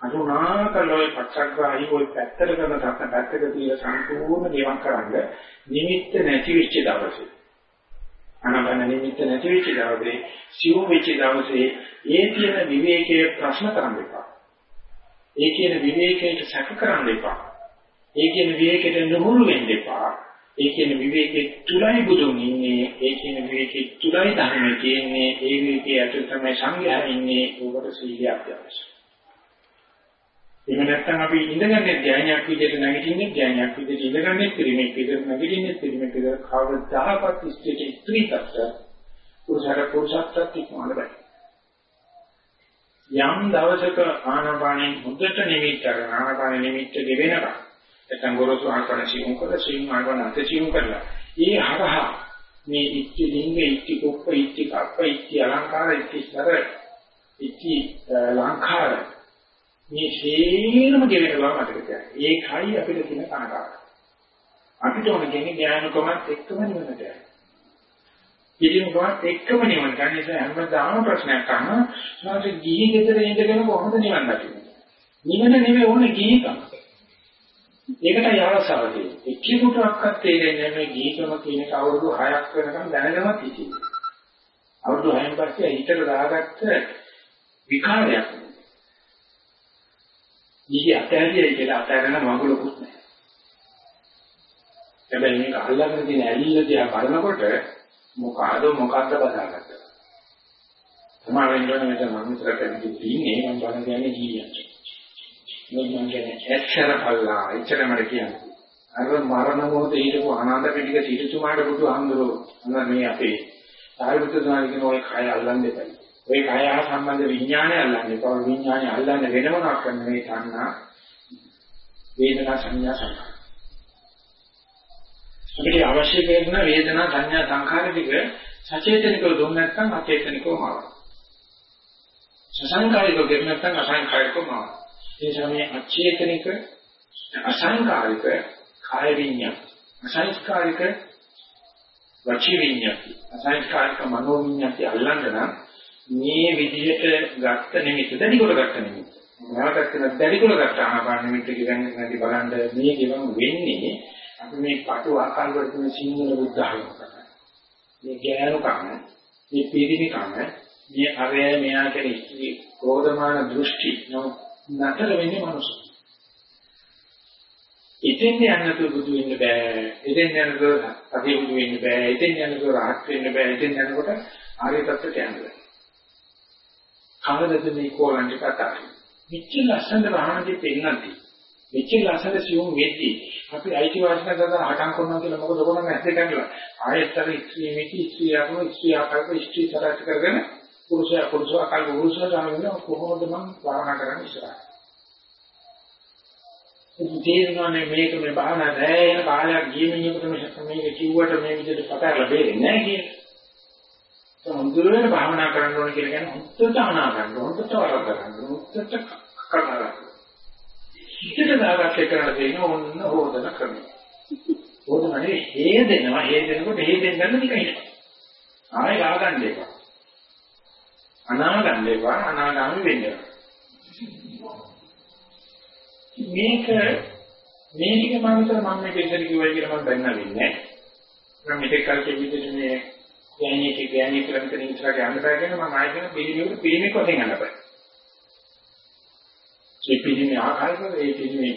කරුණාකරලා පච්චග්‍රාහී ඔය පැත්තට කරන තත්ත පැත්තක තියලා සම්පූර්ණ දේවල් කරන්න නිමිත්ත නැති වෙච්ච දවසේ අනබන නිමිත්ත නැති වෙච්ච දවසේ සිව් වෙච්ච දවසේ ඒ තියෙන විවේකයේ ප්‍රශ්න කරන්න එපා. ඒ කියන විවේකයට සැක කරන්න එපා. ඒ කියන විවේකයට නුහුරු වෙන්න එපා. ඒ කියන විවේකයේ තුලයි බුදුන් ඉන්නේ. ඒ කියන විවේකයේ තුලයි ධර්මයේ තියෙන්නේ. ඒ විවේකයේ ඇතුළත තමයි සංඝයා ඉන්නේ. ඕකට සීලය අත්‍යවශ්‍යයි. එහෙම නැත්නම් අපි ඉඳගන්නේ ධ්‍යානයක් විදිහට නැගිටින්නේ ධ්‍යානයක් විදිහට ඉඳගන්නේ ත්‍රිමේක විදිහට නැගිටින්නේ ත්‍රිමේක විදිහට කවදාකවත් ස්ථිති ස්ත්‍රී tattva පුරුෂර පුරුෂත්වයට ඉක්මවන්න බෑ. යම් දවසක ආනාපානෙ මුද්දට නිමිත්ත කරන ආනාපාන නිමිත්ත දෙවෙනකම් නැත්නම් ගොරෝසු ආකාර සිවුම් කරලා සිවුම් ආකාර අත සිවුම් කරලා ඒ හරහා මේ ඉච්ඡ ලිංග ඉච්ඡ කුප්ප ඉච්ඡ කප්ප ඉච්ඡ අලංකාර ඉච්ඡ සර ඉච්ඡ ලංකාර මේ හේනම ගෙවෙනවා මතක තියාගන්න. ඒකයි අපිට තියෙන කනකාර. අපිට ඕන කියන්නේ ඥානකමත් එක්කම නිවනට යන්න. පිළිමකමත් එක්කම නිවන ගන්න නිසා හැමදාම ප්‍රශ්නයක් අහනවා. සාමාන්‍ය ගිහි ගෙදර ඉඳගෙන කොහොමද නිවන් දකින්නේ? නිවන නෙවෙයි ඕනේ ගිහිකම. ඒකටයි අවශ්‍යව තියෙන්නේ. එක්කෙකුටවත් තේරෙන්නේ නැහැ මේ ගිහිකම කියන එක අවුරුදු 6ක් වෙනකම් දැනගමත් හිටියේ. අවුරුදු 6න් පස්සේ හිතට දාගත්ත විකාරයක්. ඊගේ අතහැරියයි කියලා අතහැරන මඟුලකුත් නැහැ. හැබැයි මේක අල්ලගෙන තියෙන ඇලිල්ල දිහා බලනකොට මොකಾದ මොකද්ද බදාගත්තා. සමහර වෙලාවට මෙතන මනුස්සර කැමති තියෙන්නේ මම බලන කියන්නේ කීයක්. මේ මම කියන්නේ එච්චර කල්ලා එච්චර මට කියන්නේ. අර මරණ මොහොතේ හිටපු අනන්ත පිටික සිටුමාට බුදුහාමුදුරුවෝ අන්න මේ අපේ සාරිපුත්‍ර ස්වාමීන් කියන ඔය කය අල්ලන්න දෙපයි. ඔය කය හා සම්බන්ධ විඥානය අල්ලන්න එපා. විඥානය අල්ලන්න වෙන මොනවක් කරන්න මේ තණ්හා වේදනා සංඥා සංඛාර. අපිට අවශ්‍ය කරන වේදනා සංඥා සංඛාර ටික සචේතනිකව දුන්න නැත්නම් අචේතනිකව මාරනවා. සසංකාරිකව දෙන්න නැත්නම් අසංකාරිකව මාරනවා. ඒ නිසා මේ අචේතනික අසංකාරික කාය විඤ්ඤාණ අසංස්කාරික වචී විඤ්ඤාති අසංස්කාරික මනෝ විඤ්ඤාති අල්ලන්න නම් මේ විදිහට ගත්ත නිමිති දැඩි කොට ගත්ත නිමිති නැවතත් කරන දැඩි කොට ගත්ත ආනාපාන නිමිති කියන්නේ නැති බලන්න මේ ගෙවම් වෙන්නේ අපි මේ පාටු ආකාර වල තියෙන සිංහල බුද්ධ ධර්ම කරා මේ ගෑනු කම මේ පිරිමි කම මේ අරය මෙයා කියන ඉස්ත්‍රි ක්‍රෝධමාන දෘෂ්ටි නතර වෙන්නේ මනුස්සය ඉතින් යන්නතු බුදු වෙන්න බෑ. ඉතින් යනකොට අදී බුදු වෙන්න බෑ. ඉතින් යනකොට රහත් වෙන්න බෑ. ඉතින් යනකොට ආර්ය තත්ත්වයට යන්න බෑ. කවදද මේ කෝලන්ට කතා කරන්නේ? මෙච්චර ලස්සන භාවනාවේ පෙන්නන්ති. මෙච්චර ලස්සන සියුම් වෙද්දී අපි අයිතිවාසිකම් කරලා හටන් කරනවා කියලා මොකද කරන්නේ ඇත්තේ කරලා ආයතර ඉස්ත්‍රි මිති ඉස්ත්‍රි ආකෝ ඉස්ත්‍රි ආකල්ප ඉස්ත්‍රි තරට කරගෙන පුරුෂයා පුරුෂයා ආකල්ප පුරුෂයා ගන්න කොහොමද මම භාවනා කරන්නේ ඉස්සරහ තේරෙනවානේ මේක මේ භාවනා දැයන කාලයක් ගිය මිනිහෙකුට මේක කිව්වට මේ විදිහට පතරලා බේරෙන්නේ නැහැ කියන්නේ. සමුදුරේ භාවනා කරන්න ඕන කියලා කියන්නේ හොත්තට අනා ගන්න හොත්තට වරද ගන්න හොත්තට කරනවා. හිතට දාගත්ත කරලා දෙන ඕන්න හොදන ක්‍රමය. හොදනනේ හේදෙනවා හේදෙනකොට හේදෙන්න ගන්න නිකන් හිටපන්. ආයෙ ආගන්න එපා. අනාගන්න එපා අනාගාමි වෙන්න. මේක මේ ටික මම හිතන මම මේක ඉස්සර කිව්වයි කියලා මම දන්නා වෙන්නේ මම මෙතෙක් කල් කිව්විට මේ ගෑණියෙක් ගෑණියෙක් කියලා මෙතන ඉස්සරහට යන්න බෑ කියන මම ආයෙත් පිළිමිකට පිළිමික වශයෙන් යන්න බෑ. ඒ පිළිමි ආකාරය ඒ පිළිමි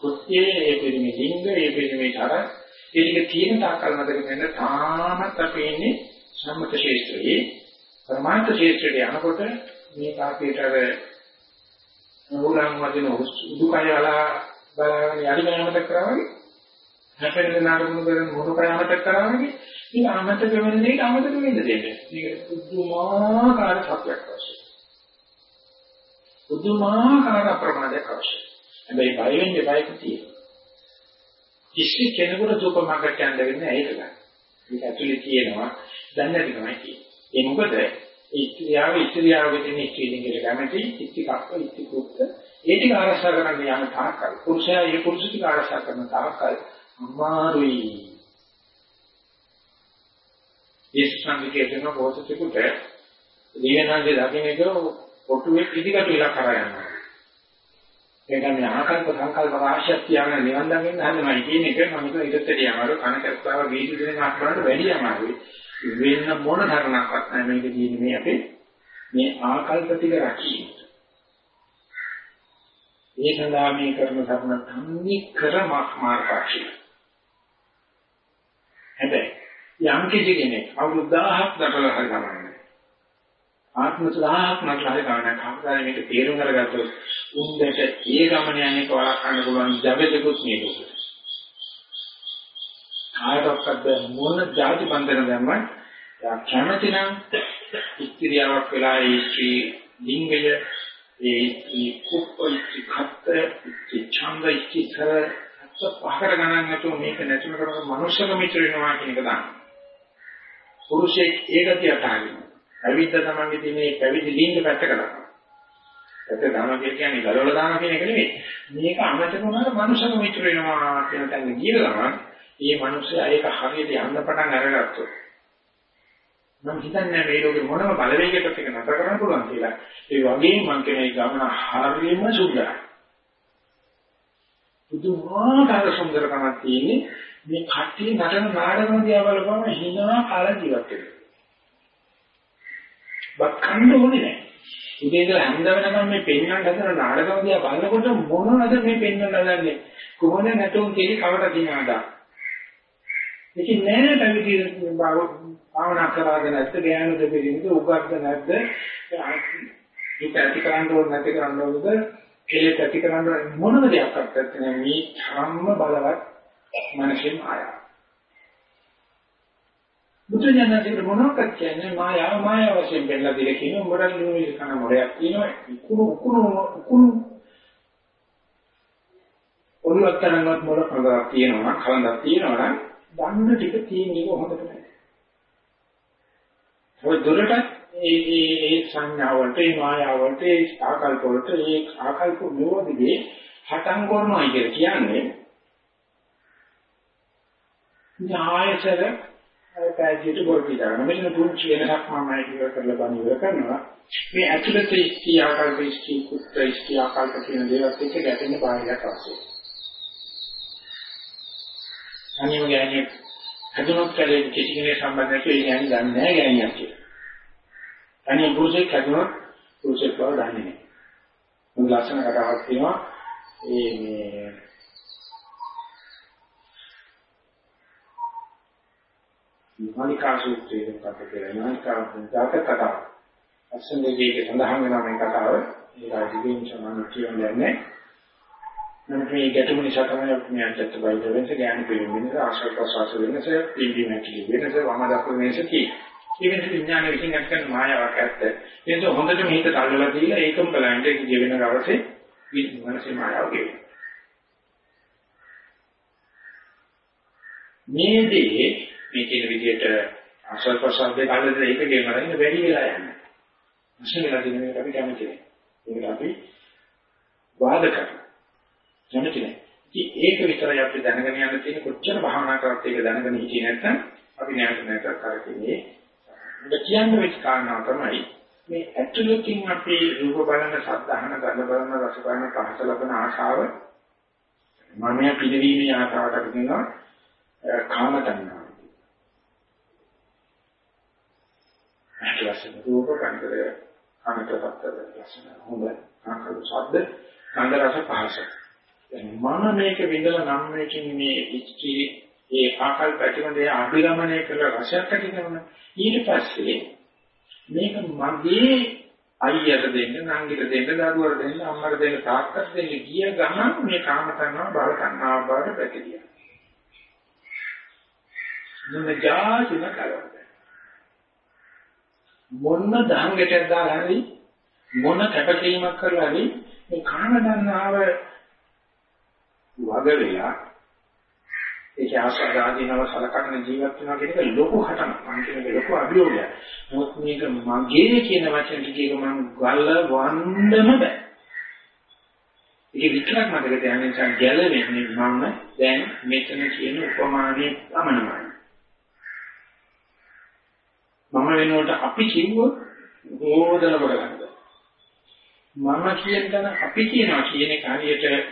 කෘත්‍යයේ ඒ පිළිමි ලිංග ඒ පිළිමි තර ඒ ටික තියෙන තාකල් මතක වෙන තාමත් අපි ඉන්නේ සම්මත ශේෂ්ත්‍රයේ පරමාර්ථ ශේෂ්ත්‍රයේ යනකොට මේ කාපේට අර උලන් වදින උඩුකය අලා බලාගෙන යටි මෑමත කරා වගේ හැපෙන නාඩගුණ කරන මොනකය අමතක කරා වගේ ඉතින් අමතක වෙන්නේ අමතක වෙන්න දෙන්න. මේක පුදුමාකාර සත්‍යයක් අවශ්‍යයි. පුදුමාකාර අප්‍රමාදයක් අවශ්‍යයි. හැබැයි බය වෙන්නේ බයක තියෙනවා. කිසි කෙනෙකුට සුපර් මාකට් යන්න වෙන්නේ ඇයිද ගන්න. මේක ඇතුලේ තියෙනවා දැන් නැතිකමයි තියෙන්නේ. ඒ මොකද ඉත්‍ත්‍යාව ඉත්‍ත්‍යාවගේ තියෙන ස්ත්‍රීලිංගයට කැමති ඉත්‍ති කප්ප ඉත්‍ති කුක්ක ඒ ටික ආරක්ෂා කරන්න යන තාක්කල් පුරුෂයා ඒ පුරුෂ ටික ආරක්ෂා කරන තාක්කල් අමාරුයි ඒ සංකේතන කරන පොතේකට දිවෙනාගේ දකින්නක පොටුවේ ඉදිකට ඉලක්ක කරා යනවා ඒක මේ ආකල්ප සංකල්ප රාශියක් කියන නිවන් දකින්න හදනයි කියන එක මම හිතුවා ඊටත් වැඩිය අමාරු කනකස්තාව වීඩියෝ දෙන මාත්‍රාවට වැඩිය අමාරුයි වෙන්න මොන ධර්මයක්වත් නැහැ මේක තියෙන්නේ මේ අපේ මේ ආකල්ප ටික රැකීම. මේ සඳහා මේ කරන ධර්ම තන්නේ කරමක් මාර්ගාක්ෂිය. හැබැයි යම් කිසි කෙනෙක් අවුරුදු 1000ක් දකලා හරි ගමන්නේ. ආත්ම 1000ක් නටලා හරි ගමන්නේ. කවදාද මේක තේරුම් අරගත්තොත් උන්දට ඒ ගමන යන්නේ කොහොමද කරන්න පුළුවන් ජගතකුත් නේද? කායවත්ද මොන જાති බන්ධන දැම්මත් කැමති නම් ඉස්ත්‍රියාවක් වෙලා ඒ ශ්‍රී ලිංගය ඒ කුප්පයි ඛත්ත ඡන්ද ඉස්තිතර අත්ත පහකට ගණන් නැතුව මේක නැතුව කරන මනුෂ්‍යක මිත්‍ර වෙනවා කියන එක දාන්න. පුරුෂයෙක් ඒකතිය අතාරින්න. අවිද්ද තමන්ගේ තියෙන පැවිදි ලිංග පැත්ත කරනවා. ඒක ධර්ම කියන්නේ ගලවලා දාන කියන එක නෙමෙයි. මේක අමතක වුණාම මනුෂ්‍යක මිත්‍ර වෙනවා කියන තැන ගියලා මේ මිනිස්සයා ඒක හරියට යන්න පටන් අරගත්තොත් මම හිතන්නේ මේ ලෝකේ මොනම බලවේගයකට එක නතර කරන්න පුළුවන් කියලා. ඒ වගේම මම කියන මේ ගමන හරියම සුන්දරයි. පුදුමාකාර සුන්දරකමක් තියෙන්නේ මේ කට්ටිය නටන නාටකම් දිහා බලපුවම හිනා කාල ජීවත් වෙනවා. බක්කන්න ඕනේ නැහැ. උදේ ඉඳලා හැන්ද වෙනකම් මේ පෙන්වන්න හදන නාටකම් දිහා බලනකොට මොනවද මේ පෙන්වන්න හදන්නේ? කොහොමද නැතුම් කෙලි කවට දිනාදා? ඉතින් නෑ පැවිදි භාවනා කරාද නැත්ද ඥානද පිළිඳ උගත්ද නැද්ද දුක ඇති කරන්න ඕන නැති කරන්න ඕනද කෙලෙස් ඇති කරන්න මොනම දෙයක් අත්‍යත් නෑ මේ ධම්ම බලවත් මනසේ මායාව. බුදුජානකේ මොනවද කියන්නේ මායාව මායාව වශයෙන් බෙල්ලා දෙල කියන උඹට නුනේ කන මොරයක් තියෙනවා කුණු කුණු කුණු ඔළුවක් තරම්වත් මොළ කඳක් තියෙනවා කලඳක් තියෙනවා නම් දන්න ටික තියෙන එක හොඳට නැහැ. ඔය දුරට ඒ ඒ ඒ සංඥාවලට ඒ මායාවලට ඒ ආකල්ප වලට ඒ ආකල්ප නිරෝධිගේ හටන් කරනවා කියන්නේ ඥායසර පැහැදිලිට බොල්ටි දාන මෙන්න පුංචි වෙනසක් මම ඉවර කරලා බණ ඉවර කරනවා මේ ඇතුළත ඉස්ති ආකල්ප ඉස්ති කුත්ත ඉස්ති ආකල්ප කියන දේවල් එක්ක ගැටෙන්න බාහිරයක් අවශ්‍යයි. අනිම ගෑණියෙක් හදුනොත් කලේ කිසිකේ සම්බන්ධයක් ඒ ගෑණි දන්නේ නැහැ ගෑණියක් කියලා. අනිත් පුරුෂයෙක් හදුනොත් පුරුෂයෙක් බව දන්නේ නැහැ. මොන ලක්ෂණ කතාවක් තියෙනවා ඒ මේ මානිකා සූත්‍රයේ මොකක්ද කියලා මානිකා ජාතක කතාව. අසංගේජයේ සඳහන් වෙන මේ කතාව ඒ රාජිකේන් සමාන කියන්නේ නමුත් මේ ගැටුම නිසා තමයි අපි මේ අජත්ත බයිද වෙනස ඥාන පිළිමිනස ආශ්‍රව ප්‍රසවාස වෙනස පිළිදි නැති වෙනස වම දක්ව වෙනස කී. මේ වෙනස විඥාන විසින් අත්කන මායාවක් ඇත්ත. ඒක හොඳට මේක තල්ලලා දීලා ඒකම බලන්න ඒක ජීවෙන ගවසේ මනසේ මායාව කියනවා. මේ දේ මේ කියන විදිහට ආශ්‍රව ප්‍රසවාස දෙක අල්ලද ඒක ගෙවන ඉන්න වැඩි වෙලා යනවා. මුස්ලිම්ලා දින මේකට අපි කැමති නැහැ. ඒක අපි වාද කරනවා. කැමති නැහැ. ඉතින් ඒක විතරයි අපි දැනගෙන යන්න තියෙන කොච්චර භාවනා කරත් ඒක දැනගෙන හිටියේ නැත්නම් අපි නැවත නැවතත් කරකෙන්නේ. ඉතින් කියන්නේ වෙච්ච කාරණා තමයි මේ ඇතුළතින් අපි රූප බලන, ශබ්ද අහන, ගඳ බලන, රස බලන, පහස ලබන ආශාව මමයා පිළිවීමේ ආශාවට අපි කියනවා කාම තණ්හාව. ලස්සන රූප කන්දර කනට පත්තර ලස්සන හොඳ ආකාර ශබ්ද කන්ද රස පහස. දැන් මම මේක විඳලා නම් මේකින් මේ ඉච්චි ඒ ආකල්ප ඇතිවෙන්නේ අභිරමණය කළ රසයක් ඇති කරන ඊට පස්සේ මේක මගේ අයියට දෙන්න නංගිට දෙන්න දරුවර දෙන්න අම්මට දෙන්න තාත්තට දෙන්න ගිය ගමන් මේ කාම තණ්හාව බල තණ්හාව බවට පැතිරියා. මොන ජාතිම කරවද මොන දහංගටද දාලා හරි මොන කැපකිරීමක් කරලා හරි මේ කාම තණ්හාව වග වෙලා ඒක ආසාදාදීනව සලකන ජීවත් වෙනවා කියන එක ලොකු හටනක්. මම කියන එක ලොකු අභියෝගයක්. මොකද මේක මගේ කියන වචන ටිකේක මම ගල්ල වන්නම බෑ. ඒක විතරක් මතක තියාගන්න නිසා ගැලවෙන්නේ මම දැන් මෙතන කියන උපමානේ පමණයි. මම වෙනුවට අපි කිව්වොත් ඕදල කොට ගන්නවා. මම කියන තැන අපි කියනවා කියන එක හරියට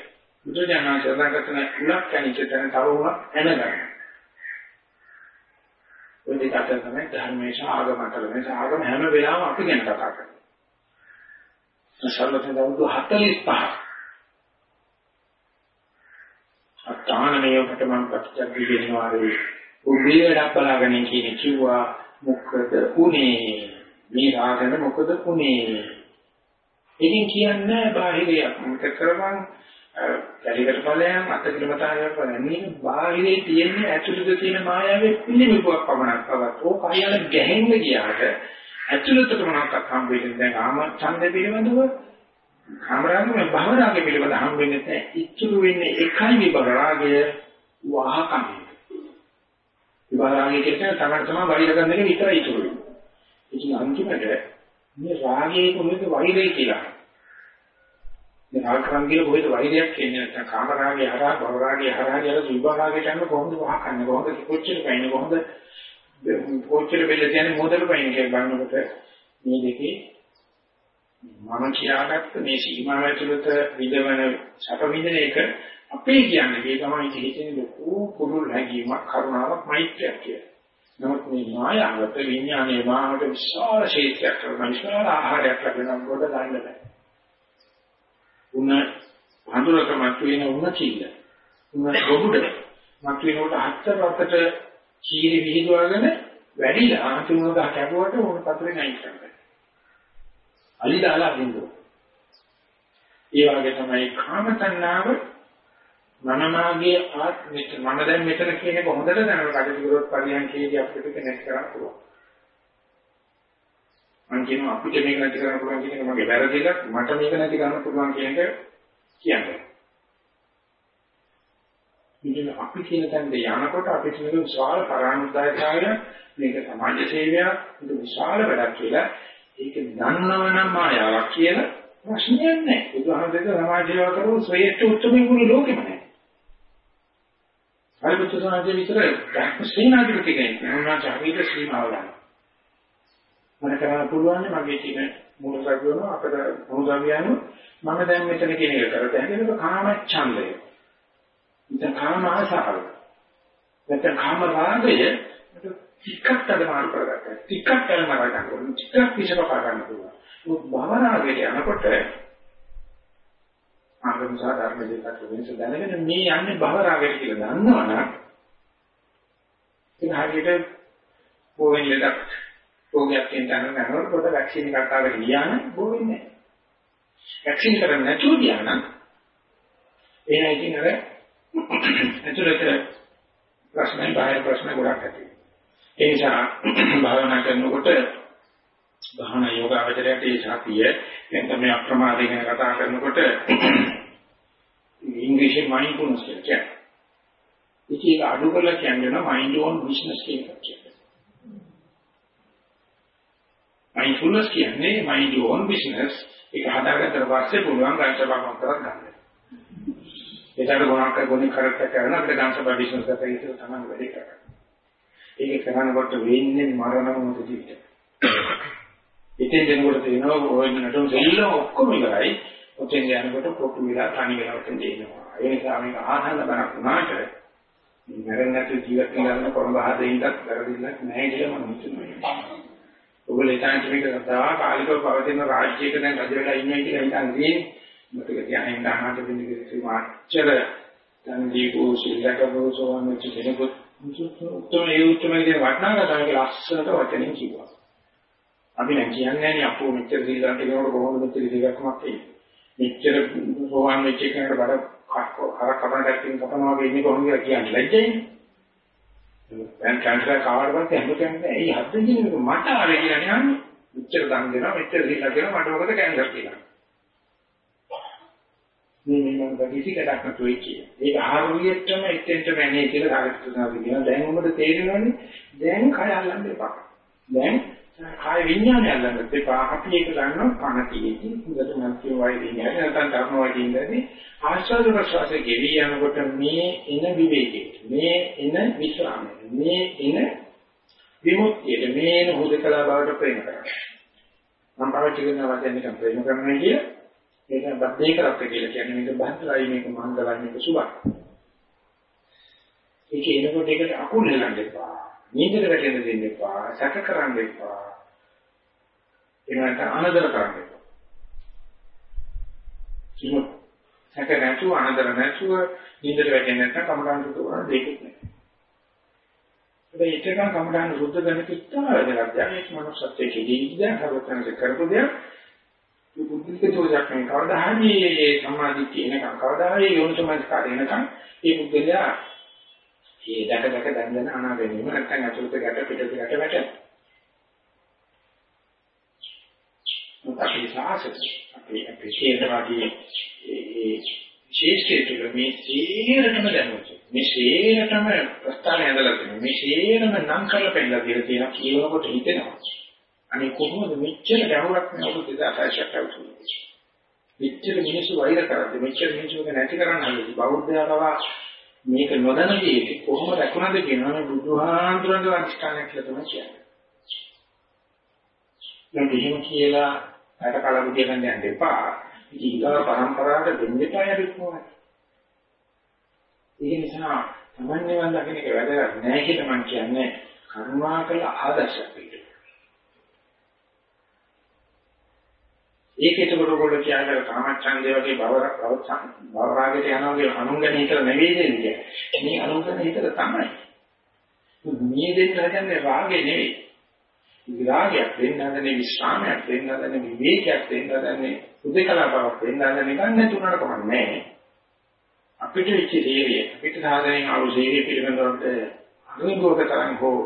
බුදුජානක සදාගතන උලක් කණිට තැන තව උලක් එනගන්න. ඔය දෙක අතර තමයි ධර්මයේ සහ ආගම අතර වෙනස. ආගම හැම වෙලාවෙම අපි ගැන කතා කරනවා. සර්වතන දවුදු 45 අත්තානමය පටමන් පටිච්ච විදිනවාරේ උඹේඩක් බලාගෙන කියන කිව්වා මොකද උනේ මේ රාගන මොකද උනේ ඉතින් කියන්නේ බාහිරයක්. මොකද කරවන් කැලිකට ඵලයන් අත කිලමතාවයක් බලන්නේ බාහිරේ තියෙන ඇතුළත තියෙන මායාවේ පිළිමිබුවක් පමණක් පවත්. ඕක අයල ගැහෙන්න ගියාට ඇතුළතට මොනක්වත් හම් වෙන්නේ දැන් ආම ඡන්ද පිළිබඳව කාමරාගේ භවරාගේ පිළිබඳව හම් වෙන්නේ නැහැ. ඉතුරු වෙන්නේ එකයි විභවරාගය වහකම. විභවරාගය කියන්නේ තමයි තමයි වෛර කරන එක විතරයි ඉතුරු වෙන්නේ. ඉතින් අන්තිමට මේ රාගයේ කොහොමද වෛරය කියලා? මේ රාගකම් කියන කොහෙද වෛරයක් කියන්නේ නැත්නම් කාම රාගය හරහා භව රාගය හරහා කියලා සුභ රාගයට යන කොහොමද වහකන්නේ? කොහොමද කොච්චර පයින්නේ? කොහොමද කොච්චර බෙල්ල කියන්නේ මොදල පයින්නේ කියලා බලනකොට මේ දෙකේ මම කියාගත්ත මේ සීමාව ඇතුළත විදවන සැප විඳින එක අපේ කියන්නේ ඒ තමයි හිතෙන ලොකු පුරුල් හැඟීමක් කරුණාවක් මෛත්‍රියක් කියලා. නමුත් මේ මායාවට විඥානයේ මානවට විශාල ශේත්‍රයක් කරන විශාල ආහාරයක් ලැබෙනවා කොට ගන්න බෑ. උණ හඳුනක මතුවෙන උණ කිල්ල. උණ ගොබුඩ මතුවෙනකොට හතර රතට චීරි විහිදුවගෙන වැඩිලා අන්තිමට කැපුවට උණ පතරේ නැයි කරන්නේ. අලි දාලා බින්දුව. ඒ වගේ තමයි කාම තණ්හාව මම මාගේ ආත්මෙට මම දැන් මෙතන කියන එක හොඳට දැනගෙන කටයුතු කරොත් පරියන්කේදී අපිට මේක නැති කරන්න පුළුවන්. මම කියනවා අපිට මේක නැති කරන්න පුළුවන් කියන එක මගේ වැරදිලක් මට මේක නැති කරන්න පුළුවන් කියන එක කියන්නේ. ඉතින් අපි කියන තැනට යනකොට අපිට මේක විශාල පරානුදායකාරය මේක සමාජ සේවයක් මේක විශාල වැඩක් කියලා ඒක දන්නවනම් මායාවක් කියලා ප්‍රශ්නයක් නැහැ. බුදුහාමුදුරුවෝ සමාජ සේවා කරු ශ්‍රේෂ්ඨ උත්තරමින් ගුරු ලෝකෙම නැහැ. අරිපුත්‍ර සමාජයේ විතර සේනාධිපති කෙනෙක් නෝනාච හරියට සීමාව ගන්නවා. මම කරන්න පුළුවන් මගේ තියෙන මූල සත්‍යවල අපිට මොනවාවියන මම දැන් මෙතන කියන එක කරලා දැන් කාම ඡන්දය. ඉතින් කාම ආසාව. නැත්නම් කාම රාගය ටිකක් අදමාන කරගත්තා. ටිකක් කරනවා ගන්න ටිකක් විශ්ව ගන්න පුළුවන්. මොකද භවනාගයට යනකොට ආගම සහ ධර්ම දෙකක් වෙනස දැනගෙන මේ යන්නේ භවරාගයට කියලා දන්නවනම් ඒක හරියට පොවෙන් ලෙඩක් රෝගයක් කියන තැන යනකොට පොත වැක්සින් එකක් ආගෙන ගියා නම් බෝ වෙන්නේ නැහැ. වැක්සින් කරන්නේ නැතුව ගියා නම් එයා ඉතින් අර ඇතුළත ප්‍රශ්න බාහිර ප්‍රශ්න ගොඩක් ඇති. ඒ නිසා භාවනා කරනකොට භාවනා යෝගාවචරයට ඒ සතිය දැන් තමයි අප්‍රමාදයෙන් ගැන කතා කරනකොට ඉංග්‍රීසියෙන් මයින්ඩ්ෆුල්නස් කියලා කියන්නේ. ඒක අඩු කරලා කියන්නේ මයින්ඩ් ඕන් බිස්නස් කියලා කියන්නේ. මයින්ඩ්ෆුල්නස් කියන්නේ මයින්ඩ් ඕන් බිස්නස් ඒක හදාගත්තට පස්සේ පුළුවන් ගාන්සබාවක් කරක් ගන්න. ඒකට ගුණක් ගුණ කරත් කරන අපිට ගාන්සබා බිස්නස් එකක් ඒක තමයි වැඩි කරන්නේ. ඒක කරනකොට වෙන්නේ මරණ මොහොත ජීවිතය. ඉතින් දෙනකොට තේනවා ඔය නටුම් දෙල්ල ඔක්කොම ඉවරයි. ඔතෙන් යනකොට කොටු විලා තනි වෙලා ඔතෙන් දෙනවා. ඒ නිසා මේක ආහන බණක් වුණාට මරණ නැති ජීවිත ගන්න කොරඹ හදින්දක් වැරදිලක් නැහැ කියලා මම හිතනවා. ඔයගොල්ලෝ ඉතින් මේක සදා කාලිකව පවතින රාජ්‍යයක දැන් රජ වෙලා ඉන්නේ කියලා හිතන් තියෙන්නේ. මතක තියාගෙන අහන්න දෙන්නේ කිසි මාච්චර දැන් දීපෝ සිල්ලකෝ සෝවන් වෙච්ච කෙනෙකුත් උත්තම ඒ උත්තම කියන වටනාකතාවක ලස්සනට වචනෙන් කිව්වා. අපි නම් කියන්නේ නැහැ අපෝ මෙච්චර සීලන්ට කෙනෙකුට කොහොමද මෙච්චර දීගක්මක් තියෙන්නේ. මෙච්චර සෝවන් වෙච්ච කෙනෙකුට බඩ හර කපන දැක්කින් කපනවා වෙන්නේ කොහොමද කියලා කියන්නේ ලැජ්ජයිනේ. දැන් කැන්සර් කාවට පස්සේ හැම කෙනෙක්ම ඇයි හද්ද කියන්නේ මට ආවේ කියලා නෑන්නේ. මෙච්චර දන් දෙනවා මෙච්චර සීල දෙනවා මට මොකද කැන්සර් කියලා. මේ මම කිසි කඩක් නැතුයි කියේ. ඒක ආරෝගියටම එතෙන්ට මැනේ කියලා සාකච්ඡා කරනවා. දැන් උඹට තේරෙනවනේ දැන් කය අල්ලන්න එපා. දැන් කාය විඥානය අල්ලන්න එපා. අපි ඒක ගන්නවා කන තියෙදි හොඳට මන්ත්‍රි වයි දිනේ නැත්නම් ධර්ම වයි දිනේදී ආශ්වාස ප්‍රශ්වාසයේ ගෙවි යනකොට මේ එන විවේකයේ මේ එන විශ්‍රාමයේ මේ එන විමුක්තිය මේ එන හුදකලා බවට ප්‍රේම කරනවා. මම පාවිච්චි කරන වචන එක ප්‍රේම කරනවා කිය ඒක බද්දේ කරත් කියලා කියන්නේ මේක බන්දලයි මේක මංගලයි මේක සුබයි. ඒක එනකොට ඒකට අකුල් නෙලන්න එපා. නින්දට වැටෙන්න දෙන්න එපා. සැක කරන්න එපා. ඒකට අනදර කරන්න එපා. කිමොත් සැක නැතුව අනදර නැතුව නින්දට වැටෙන්නේ නැත්නම් කමඩාන් සුද්ධ කරන දෙයක් නෑ. හැබැයි ඒකෙන් කමඩාන් සුද්ධ කරන කිත්තා වැඩක් දැන් ඒක මනුස්සත්වයේ කෙදී දැන් හරවතනසේ කරපු දෙයක්. මේ බුද්ධික දෝෂයක් නේ කවදා හරි මේ සමාධි කියනකම් කවදා හරි යෝනිසමස් කාර්යනකම් ඒ බුද්ධිලා මේ දැක දැක දැන් දැන අනා ගැනීම නැත්නම් අතුලත ගැට පිටත ගැට වැට. මොකද අපි සාසක? අපි අපි හේතවාදී ඒ ශේෂ්ඨය තුළ මේ සීරටම දැනුවත් මේ සීරටම ප්‍රස්තාවය ඇඳලා තියෙනවා. මේ සීරම නම් කරලා පෙන්නලා දීලා තියෙනවා කියනකොට හිතෙනවා. අනේ කොහොමද මෙච්චර ගැහුවක් මේ අවුරුදු 26ක් අවුරුදු මෙච්චර මිනිස්සු වෛර කරද්දි මෙච්චර මිනිස්සුක නැති කරන්න හදලා බෞද්ධයරවා මේක නොදැන ජීවිතේ කොහොම රැකුණාද කියනවා මේ බුදුහාඳුරගේ අනිෂ්ඨානයක් කියලා තමයි කියන්නේ. දැන් එහෙම කියලා අර කලබුදිය ගන්න යන්න එපා. ඊගා પરම්පරාවට දෙන්න එපා යදිකෝයි. ඒ නිසා තමන්නේ වන් දකින්න එක වැදගත් නෑ කියලා මම කියන්නේ කර්මාකල ආදර්ශයක් විදිහට. ඒකේට කොට කියන්නේ කාමච්ඡන්දේ වගේ භව භව රාගයට යනවා කියන අනුංගන හිතර නෙවෙයි දෙන්නේ. මේ අනුංගන හිතර තමයි. මේ දෙන්න හදන්නේ රාගේ නෙවෙයි. විරාගයක් දෙන්න හදන්නේ විශ්‍රාමයක් දෙන්න හදන්නේ විවේකයක් දෙන්න හදන්නේ උදේකලා බවක් දෙන්න හදන්නේ නිකන් නැතුණට කමන්නේ. අපිට වෙච්ච දේවිය අපිට සාධනෙන් ආව දේවිය පිළිබඳව අනුභවක තරම් හෝ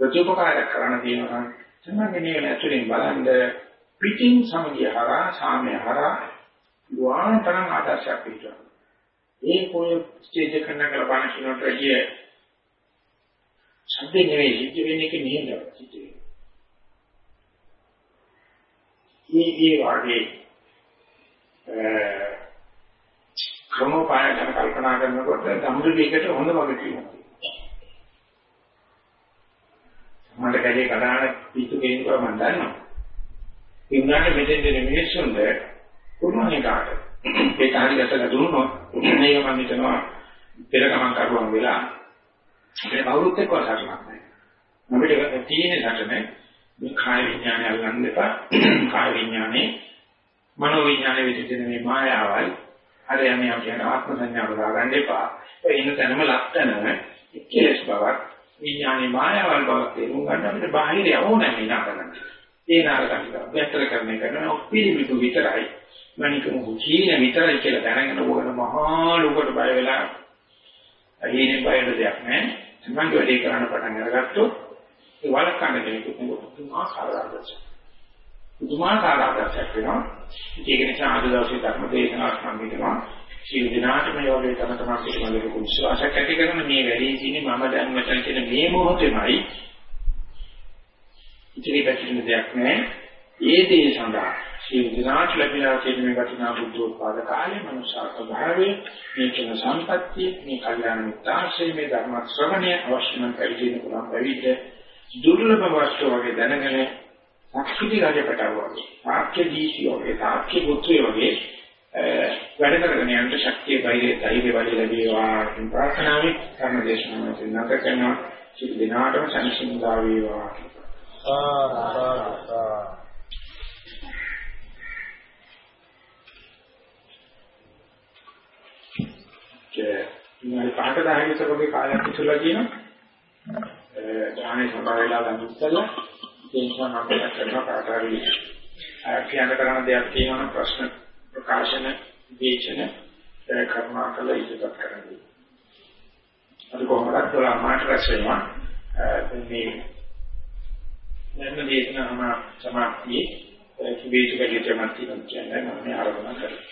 ප්‍රතිපකාරයක් කරන්න තියෙනවා තමයි මේ ඇතුලෙන් බලන්න පිටින් සමගිය හරහා සාමය හරහා දුආන තරම් ආදර්ශයක් පිටනවා ඒ කොයි ස්ටේජ් එක කරනකල බණ කියනට වැඩිය සද්දේ නෙවෙයි සිද්ධ වෙන්නේ ඒක නිහඬව සිද්ධ වෙන්නේ. මේ ඒ වාගේ ක්‍රමෝපාය ගැන කල්පනා කරනකොට සම්මුතියකට හොඳ වගේ කියනවා. මට කැලේ කඩාන පිටු කෙනෙක්ව මම දන්නවා. ඒ උනාට මෙතෙන් දෙන මිනිස්සුන්ට පුළුවන් එකට ඒක හරි ගැසලා දුන්නොත් මේක මම හිතනවා පෙර ගමන් කරුවන් වෙලා මේ කවුරුත් එක්ක සටනක් නැහැ. අපිට තියෙන සටන මේ කාය විඥානය අල්ලන්න එපා. කාය විඥානේ මනෝ විඥානේ විදිහට මේ මායාවල් අර යන්නේ කියන ආත්ම සංඥාව දාගන්න එපා. ඒ ඉන්න තැනම ලක්තන කෙලස් බවක් විඥානේ මායාවල් බවක් තේරුම් ගන්න අපිට බාහිර යවෝනේ නා කරන්න. ඒ නාරකට බෙතර කරන්නේ කරන ඔපිරිමිතු විතරයි. මනිකම කුචීන විතරයි කියලා දැනගෙන ඕකට මහා ලෝකට බය වෙලා අහිනේ බයද දෙයක් නැහැ. තමන්ගේ වැඩේ කරන්න පටන් අරගත්තොත් ඒ වළක්වන්න කෙනෙකුට පුදුමාකාර ආදර්ශයක්. පුදුමාකාර ආදර්ශයක් වෙනවා. ඒක නිසා අද දවසේ ධර්ම දේශනාවක් මම හිතනවා සියලු දිනාටම යෝගයේ තම තමන් පිළිබඳව විශ්වාසයක් ඇති කරන මේ වැඩේ තියෙන්නේ මම දැන් මෙතන කියන මේ මොහොතේමයි. ඉතිරි පැතිරෙන දෙයක් නැහැ. ඒ දේ සඳහා සියලු දිනාට ලැබිලා තියෙන මේ වටිනා බුද්ධෝත්පාද කාලේ මනුෂ්‍ය ස්වභාවයේ මේ කියන සම්පත්තිය මේ කල්යාණ මිත්‍යාශ්‍රය මේ ධර්ම ශ්‍රවණය අවශ්‍ය නම් පරිදීන පුළුවන් පැවිද්ද දුර්ලභ වස්තු වගේ දැනගෙන සක්විති රජපටව වගේ තාක්ෂ්‍ය දීසි වගේ තාක්ෂ්‍ය පුත්‍රය වගේ වැඩ කරගෙන යන්න ශක්තිය ධෛර්යය ධෛර්ය වල ලැබේවා කියන ප්‍රාර්ථනාවෙන් කර්ම දේශනාවට නැත කරනවා සිල් දිනාටම සංසිඳා වේවා ආ විනාඩි 5කට 10 විතර වගේ කාලයක් ඉතුරුලා කියනවා. ධානය සම්බරලා ගන්න ඉස්සෙල්ලා ඒ නිසා මම කරන කාටරි කියන්න කරන දෙයක් තියෙනවා ප්‍රශ්න ප්‍රකාශන විචන කර්මාකල ඉදිරිපත් කරන්න. අද කොහොමද කියලා මාට රැස්වෙනවා මේ ධර්ම දේශනාවම සමාප්තියේ කිවිච කලිතමත් කියන්නේ මම ආරම්භ කරනවා.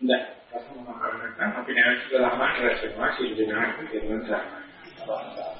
දැන් ප්‍රශ්න මොනවා කරන්නත් අපි නැවත කළාම රැස් වෙනවා සිල් දෙනාට දෙන්න සරණයි